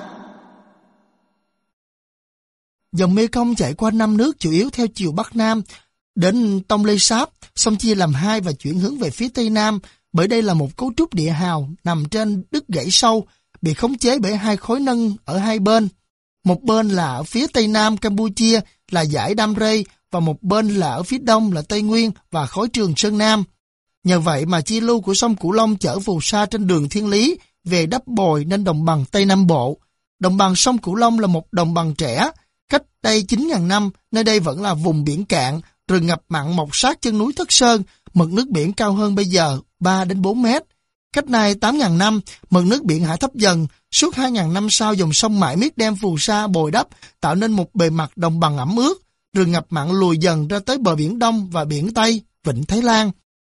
Dòng Mê Công chạy qua năm nước chủ yếu theo chiều Bắc Nam, đến Tông Lê Sáp, sông chia làm hai và chuyển hướng về phía Tây Nam, bởi đây là một cấu trúc địa hào nằm trên đứt gãy sâu, bị khống chế bởi hai khối nâng ở hai bên. Một bên là ở phía Tây Nam Campuchia là giải Đam Rây và một bên là ở phía Đông là Tây Nguyên và khối trường Sơn Nam. Nhờ vậy mà chi lưu của sông Cửu Long chở phù sa trên đường thiên lý về đắp bồi nên đồng bằng Tây Nam Bộ. Đồng bằng sông Cửu Long là một đồng bằng trẻ, cách đây 9.000 năm, nơi đây vẫn là vùng biển cạn, rừng ngập mặn mọc sát chân núi Thất Sơn, mực nước biển cao hơn bây giờ 3 đến 4 mét. Cách nay 8.000 năm, mực nước biển hạ thấp dần, suốt 2.000 năm sau dòng sông mãi miết đem phù sa bồi đắp, tạo nên một bề mặt đồng bằng ẩm ướt, rừng ngập mặn lùi dần ra tới bờ biển Đông và biển Tây, Vịnh Thái Lan.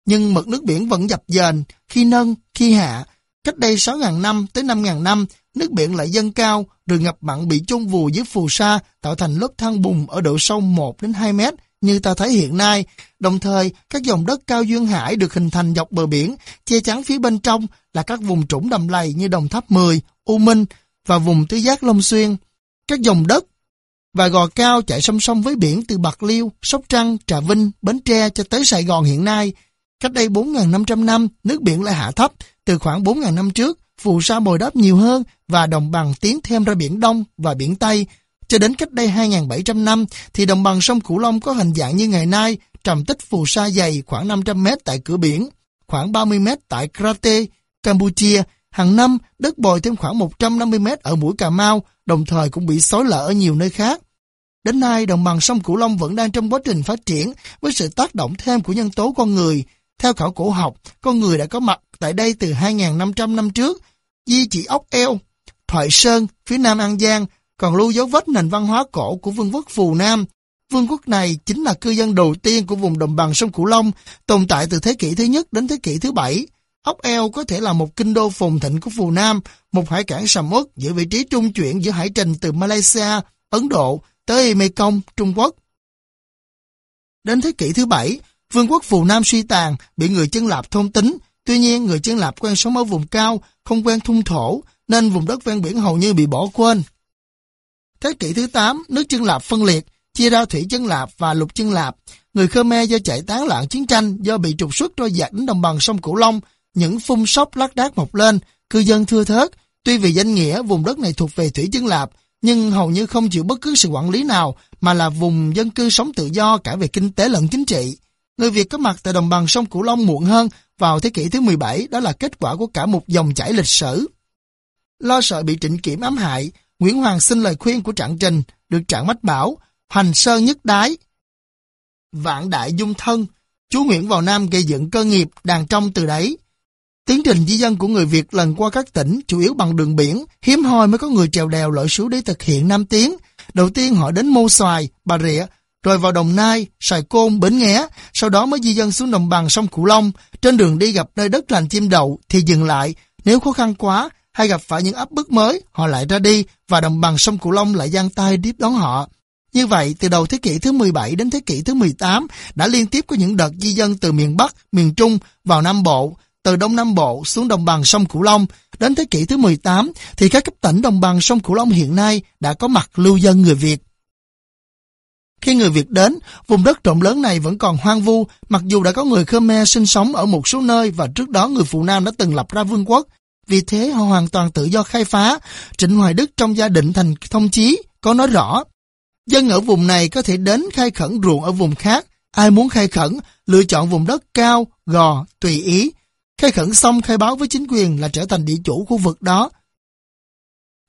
Nhưng mực nước biển vẫn dập dềnh, khi nâng, khi hạ. Cách đây 6.000 năm tới 5.000 năm, nước biển lại dâng cao, rừng ngập mặn bị chôn vùi dưới phù sa, tạo thành lớp than bùn ở độ sâu 1 đến 2 mét, như ta thấy hiện nay. Đồng thời, các dòng đất cao duyên hải được hình thành dọc bờ biển, che chắn phía bên trong là các vùng trũng đầm lầy như Đồng Tháp 10, U Minh và vùng tứ giác Long Xuyên. Các dòng đất và gò cao chạy song song với biển từ Bạc Liêu, Sóc Trăng, Trà Vinh, Bến Tre cho tới Sài Gòn hiện nay. Cách đây 4.500 năm, nước biển lại hạ thấp, từ khoảng 4.000 năm trước, phù sa bồi đắp nhiều hơn và đồng bằng tiến thêm ra biển Đông và biển Tây, cho đến cách đây 2.700 năm thì đồng bằng sông Cửu Long có hình dạng như ngày nay, trầm tích phù sa dày khoảng 500 mét tại cửa biển, khoảng 30 mét tại Krate, Campuchia. Hàng năm, đất bồi thêm khoảng 150 mét ở mũi Cà Mau, đồng thời cũng bị xói lở ở nhiều nơi khác. Đến nay, đồng bằng sông Cửu Long vẫn đang trong quá trình phát triển với sự tác động thêm của nhân tố con người. Theo khảo cổ học, con người đã có mặt tại đây từ 2.500 năm trước. Di chỉ ốc eo, Thoại Sơn, phía nam An Giang còn lưu dấu vết nền văn hóa cổ của vương quốc Phù Nam. Vương quốc này chính là cư dân đầu tiên của vùng đồng bằng sông Cửu Long, tồn tại từ thế kỷ thứ nhất đến thế kỷ thứ bảy. Ốc eo có thể là một kinh đô phồn thịnh của Phù Nam, một hải cảng sầm uất giữa vị trí trung chuyển giữa hải trình từ Malaysia, Ấn Độ tới Mekong, Trung Quốc. Đến thế kỷ thứ bảy, vương quốc Phù Nam suy tàn, bị người chân lạp thôn tính. Tuy nhiên, người chân lạp quen sống ở vùng cao, không quen thung thổ, nên vùng đất ven biển hầu như bị bỏ quên. Thế kỷ thứ 8, nước chân Lạp phân liệt, chia ra thủy chân Lạp và lục chân Lạp. Người Khmer do chạy tán loạn chiến tranh, do bị trục xuất trôi giặc đến đồng bằng sông Cửu Long, những phun sóc lác đác mọc lên, cư dân thưa thớt. Tuy vì danh nghĩa vùng đất này thuộc về thủy chân Lạp, nhưng hầu như không chịu bất cứ sự quản lý nào, mà là vùng dân cư sống tự do cả về kinh tế lẫn chính trị. Người Việt có mặt tại đồng bằng sông Cửu Long muộn hơn, vào thế kỷ thứ 17, đó là kết quả của cả một dòng chảy lịch sử. Lo sợ bị trịnh kiểm ám hại, Nguyễn Hoàng xin lời khuyên của Trạng Trình, được Trạng Mách bảo, hoành sơn nhất đái. Vạn đại dung thân, chú Nguyễn vào Nam gây dựng cơ nghiệp đàn trong từ đấy. Tiến trình di dân của người Việt lần qua các tỉnh chủ yếu bằng đường biển, hiếm hoi mới có người trèo đèo lội suối để thực hiện Nam Tiến. Đầu tiên họ đến Mô Xoài, Bà Rịa, rồi vào Đồng Nai, Sài Côn, Bến Nghé, sau đó mới di dân xuống đồng bằng sông Cửu Long. Trên đường đi gặp nơi đất lành chim đậu thì dừng lại, nếu khó khăn quá hay gặp phải những áp bức mới, họ lại ra đi và đồng bằng sông Cửu Long lại giang tay tiếp đón họ. Như vậy, từ đầu thế kỷ thứ 17 đến thế kỷ thứ 18 đã liên tiếp có những đợt di dân từ miền Bắc, miền Trung vào Nam Bộ, từ Đông Nam Bộ xuống đồng bằng sông Cửu Long. Đến thế kỷ thứ 18 thì các cấp tỉnh đồng bằng sông Cửu Long hiện nay đã có mặt lưu dân người Việt. Khi người Việt đến, vùng đất rộng lớn này vẫn còn hoang vu, mặc dù đã có người Khmer sinh sống ở một số nơi và trước đó người Phụ Nam đã từng lập ra vương quốc, vì thế họ hoàn toàn tự do khai phá. Trịnh Hoài Đức trong gia định thành thông chí có nói rõ, dân ở vùng này có thể đến khai khẩn ruộng ở vùng khác. Ai muốn khai khẩn, lựa chọn vùng đất cao, gò, tùy ý. Khai khẩn xong khai báo với chính quyền là trở thành địa chủ khu vực đó.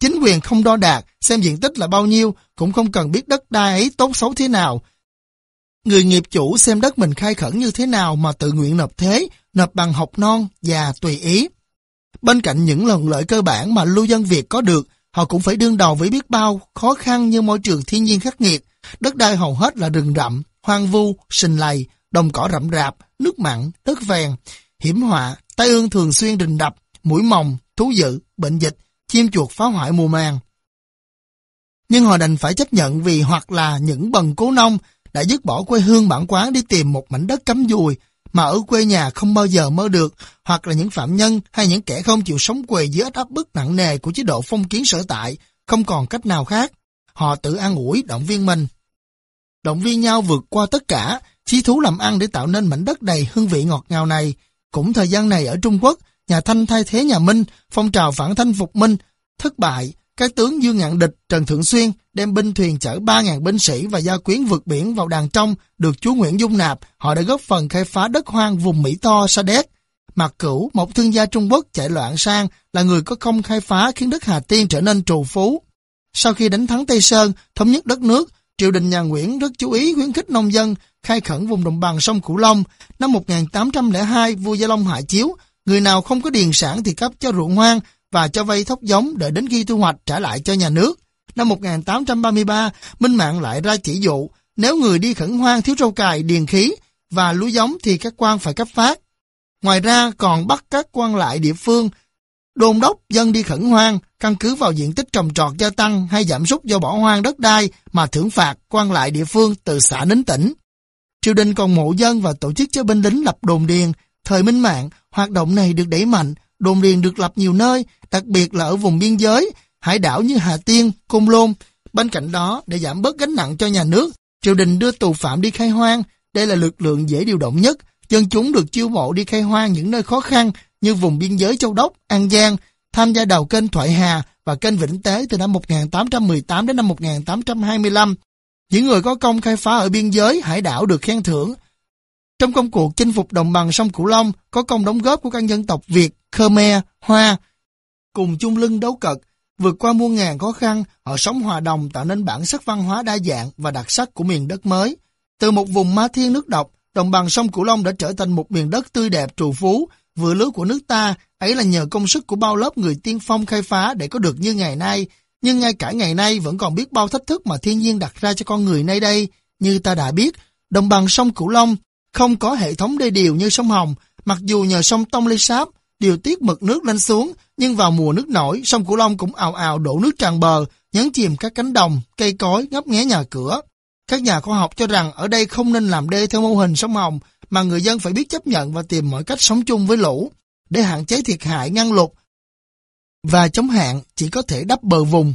Chính quyền không đo đạc, xem diện tích là bao nhiêu, cũng không cần biết đất đai ấy tốt xấu thế nào. Người nghiệp chủ xem đất mình khai khẩn như thế nào mà tự nguyện nộp thế, nộp bằng học non và tùy ý. Bên cạnh những lần lợi cơ bản mà lưu dân Việt có được, họ cũng phải đương đầu với biết bao khó khăn như môi trường thiên nhiên khắc nghiệt. Đất đai hầu hết là rừng rậm, hoang vu, sình lầy, đồng cỏ rậm rạp, nước mặn, đất vàng, hiểm họa, tai ương thường xuyên rình đập, mũi mồng, thú dữ, bệnh dịch, chim chuột phá hoại mùa màng. Nhưng họ đành phải chấp nhận vì hoặc là những bần cố nông đã dứt bỏ quê hương bản quán đi tìm một mảnh đất cắm dùi mà ở quê nhà không bao giờ mơ được, hoặc là những phạm nhân hay những kẻ không chịu sống quê dưới áp bức nặng nề của chế độ phong kiến sở tại, không còn cách nào khác. Họ tự an ủi, động viên mình. Động viên nhau vượt qua tất cả, chí thú làm ăn để tạo nên mảnh đất đầy hương vị ngọt ngào này. Cũng thời gian này ở Trung Quốc, nhà Thanh thay thế nhà Minh, phong trào phản thanh phục Minh, thất bại, các tướng Dương Ngạn Địch, Trần Thượng Xuyên đem binh thuyền chở 3.000 binh sĩ và gia quyến vượt biển vào đàn trong, được chúa Nguyễn Dung nạp, họ đã góp phần khai phá đất hoang vùng Mỹ to Sa Đéc. Mạc Cửu, một thương gia Trung Quốc chạy loạn sang, là người có công khai phá khiến đất Hà Tiên trở nên trù phú. Sau khi đánh thắng Tây Sơn, thống nhất đất nước, triều đình nhà Nguyễn rất chú ý khuyến khích nông dân khai khẩn vùng đồng bằng sông Cửu Long. Năm 1802, vua Gia Long hạ chiếu, người nào không có điền sản thì cấp cho ruộng hoang, và cho vay thóc giống đợi đến khi thu hoạch trả lại cho nhà nước. Năm 1833, Minh Mạng lại ra chỉ dụ, nếu người đi khẩn hoang thiếu rau cài, điền khí và lúa giống thì các quan phải cấp phát. Ngoài ra còn bắt các quan lại địa phương đôn đốc dân đi khẩn hoang, căn cứ vào diện tích trồng trọt gia tăng hay giảm sút do bỏ hoang đất đai mà thưởng phạt quan lại địa phương từ xã đến tỉnh. Triều đình còn mộ dân và tổ chức cho binh lính lập đồn điền. Thời Minh Mạng, hoạt động này được đẩy mạnh, đồn điền được lập nhiều nơi, đặc biệt là ở vùng biên giới, hải đảo như Hà Tiên, Côn Lôn. Bên cạnh đó, để giảm bớt gánh nặng cho nhà nước, triều đình đưa tù phạm đi khai hoang. Đây là lực lượng dễ điều động nhất. Dân chúng được chiêu mộ đi khai hoang những nơi khó khăn như vùng biên giới Châu Đốc, An Giang, tham gia đầu kênh Thoại Hà và kênh Vĩnh Tế từ năm 1818 đến năm 1825. Những người có công khai phá ở biên giới, hải đảo được khen thưởng. Trong công cuộc chinh phục đồng bằng sông Cửu Long, có công đóng góp của các dân tộc Việt, Khmer, Hoa, cùng chung lưng đấu cật, vượt qua muôn ngàn khó khăn, họ sống hòa đồng tạo nên bản sắc văn hóa đa dạng và đặc sắc của miền đất mới. Từ một vùng ma thiên nước độc, đồng bằng sông Cửu Long đã trở thành một miền đất tươi đẹp trù phú, vừa lứa của nước ta, ấy là nhờ công sức của bao lớp người tiên phong khai phá để có được như ngày nay. Nhưng ngay cả ngày nay vẫn còn biết bao thách thức mà thiên nhiên đặt ra cho con người nơi đây. Như ta đã biết, đồng bằng sông Cửu Long không có hệ thống đê điều như sông Hồng, mặc dù nhờ sông Tông Lê Sáp điều tiết mực nước lên xuống, nhưng vào mùa nước nổi, sông Cửu Long cũng ào ào đổ nước tràn bờ, nhấn chìm các cánh đồng, cây cối, ngấp nghé nhà cửa. Các nhà khoa học cho rằng ở đây không nên làm đê theo mô hình sông Hồng, mà người dân phải biết chấp nhận và tìm mọi cách sống chung với lũ, để hạn chế thiệt hại ngăn lụt và chống hạn chỉ có thể đắp bờ vùng.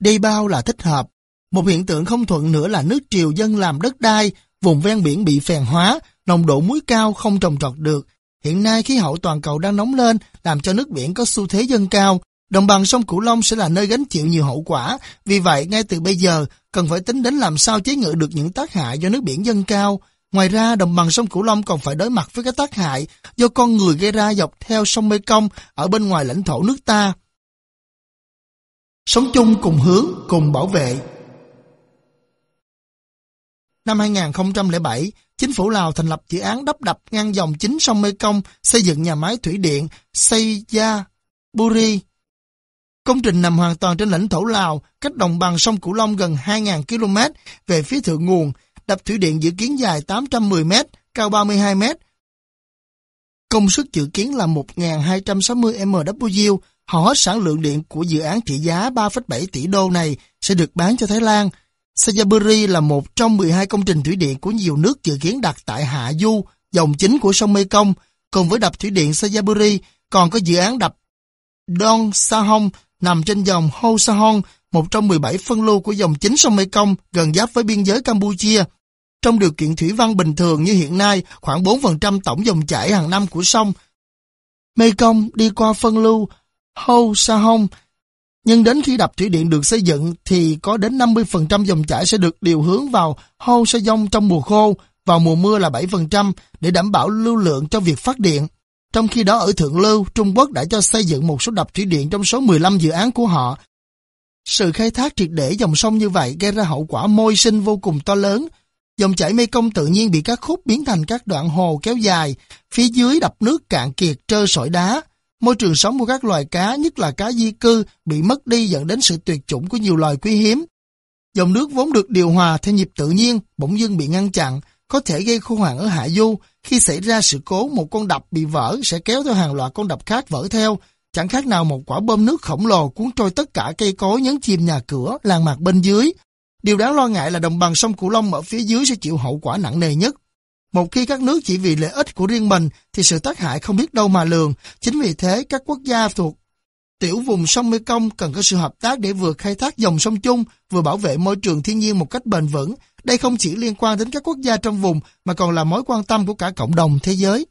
Đê bao là thích hợp. Một hiện tượng không thuận nữa là nước triều dân làm đất đai, vùng ven biển bị phèn hóa, nồng độ muối cao không trồng trọt được, Hiện nay khí hậu toàn cầu đang nóng lên, làm cho nước biển có xu thế dâng cao. Đồng bằng sông Cửu Long sẽ là nơi gánh chịu nhiều hậu quả. Vì vậy, ngay từ bây giờ, cần phải tính đến làm sao chế ngự được những tác hại do nước biển dâng cao. Ngoài ra, đồng bằng sông Cửu Long còn phải đối mặt với các tác hại do con người gây ra dọc theo sông Mê Công ở bên ngoài lãnh thổ nước ta. Sống chung cùng hướng, cùng bảo vệ. Năm 2007, Chính phủ Lào thành lập dự án đắp đập ngăn dòng chính sông Mekong, xây dựng nhà máy thủy điện Seiya Buri. Công trình nằm hoàn toàn trên lãnh thổ Lào, cách đồng bằng sông Cửu Long gần 2.000 km về phía thượng nguồn. Đập thủy điện dự kiến dài 810 m, cao 32 m. Công suất dự kiến là 1.260 MW. Hầu hết sản lượng điện của dự án trị giá 3,7 tỷ đô này sẽ được bán cho Thái Lan. Sayaburi là một trong 12 công trình thủy điện của nhiều nước dự kiến đặt tại hạ du, dòng chính của sông Mekong, cùng với đập thủy điện Sayaburi còn có dự án đập Don Sahong nằm trên dòng Ho Sahong, một trong 17 phân lưu của dòng chính sông Mekong gần giáp với biên giới Campuchia. Trong điều kiện thủy văn bình thường như hiện nay, khoảng 4% tổng dòng chảy hàng năm của sông Mekong đi qua phân lưu Ho Sahong nhưng đến khi đập thủy điện được xây dựng thì có đến 50% dòng chảy sẽ được điều hướng vào hô sa dông trong mùa khô, vào mùa mưa là 7% để đảm bảo lưu lượng cho việc phát điện. Trong khi đó ở Thượng Lưu, Trung Quốc đã cho xây dựng một số đập thủy điện trong số 15 dự án của họ. Sự khai thác triệt để dòng sông như vậy gây ra hậu quả môi sinh vô cùng to lớn. Dòng chảy Mê Công tự nhiên bị các khúc biến thành các đoạn hồ kéo dài, phía dưới đập nước cạn kiệt trơ sỏi đá môi trường sống của các loài cá, nhất là cá di cư, bị mất đi dẫn đến sự tuyệt chủng của nhiều loài quý hiếm. Dòng nước vốn được điều hòa theo nhịp tự nhiên, bỗng dưng bị ngăn chặn, có thể gây khô hạn ở hạ du. Khi xảy ra sự cố, một con đập bị vỡ sẽ kéo theo hàng loạt con đập khác vỡ theo, chẳng khác nào một quả bơm nước khổng lồ cuốn trôi tất cả cây cối nhấn chìm nhà cửa, làng mạc bên dưới. Điều đáng lo ngại là đồng bằng sông Cửu Long ở phía dưới sẽ chịu hậu quả nặng nề nhất. Một khi các nước chỉ vì lợi ích của riêng mình thì sự tác hại không biết đâu mà lường. Chính vì thế các quốc gia thuộc tiểu vùng sông Mekong cần có sự hợp tác để vừa khai thác dòng sông chung, vừa bảo vệ môi trường thiên nhiên một cách bền vững. Đây không chỉ liên quan đến các quốc gia trong vùng mà còn là mối quan tâm của cả cộng đồng thế giới.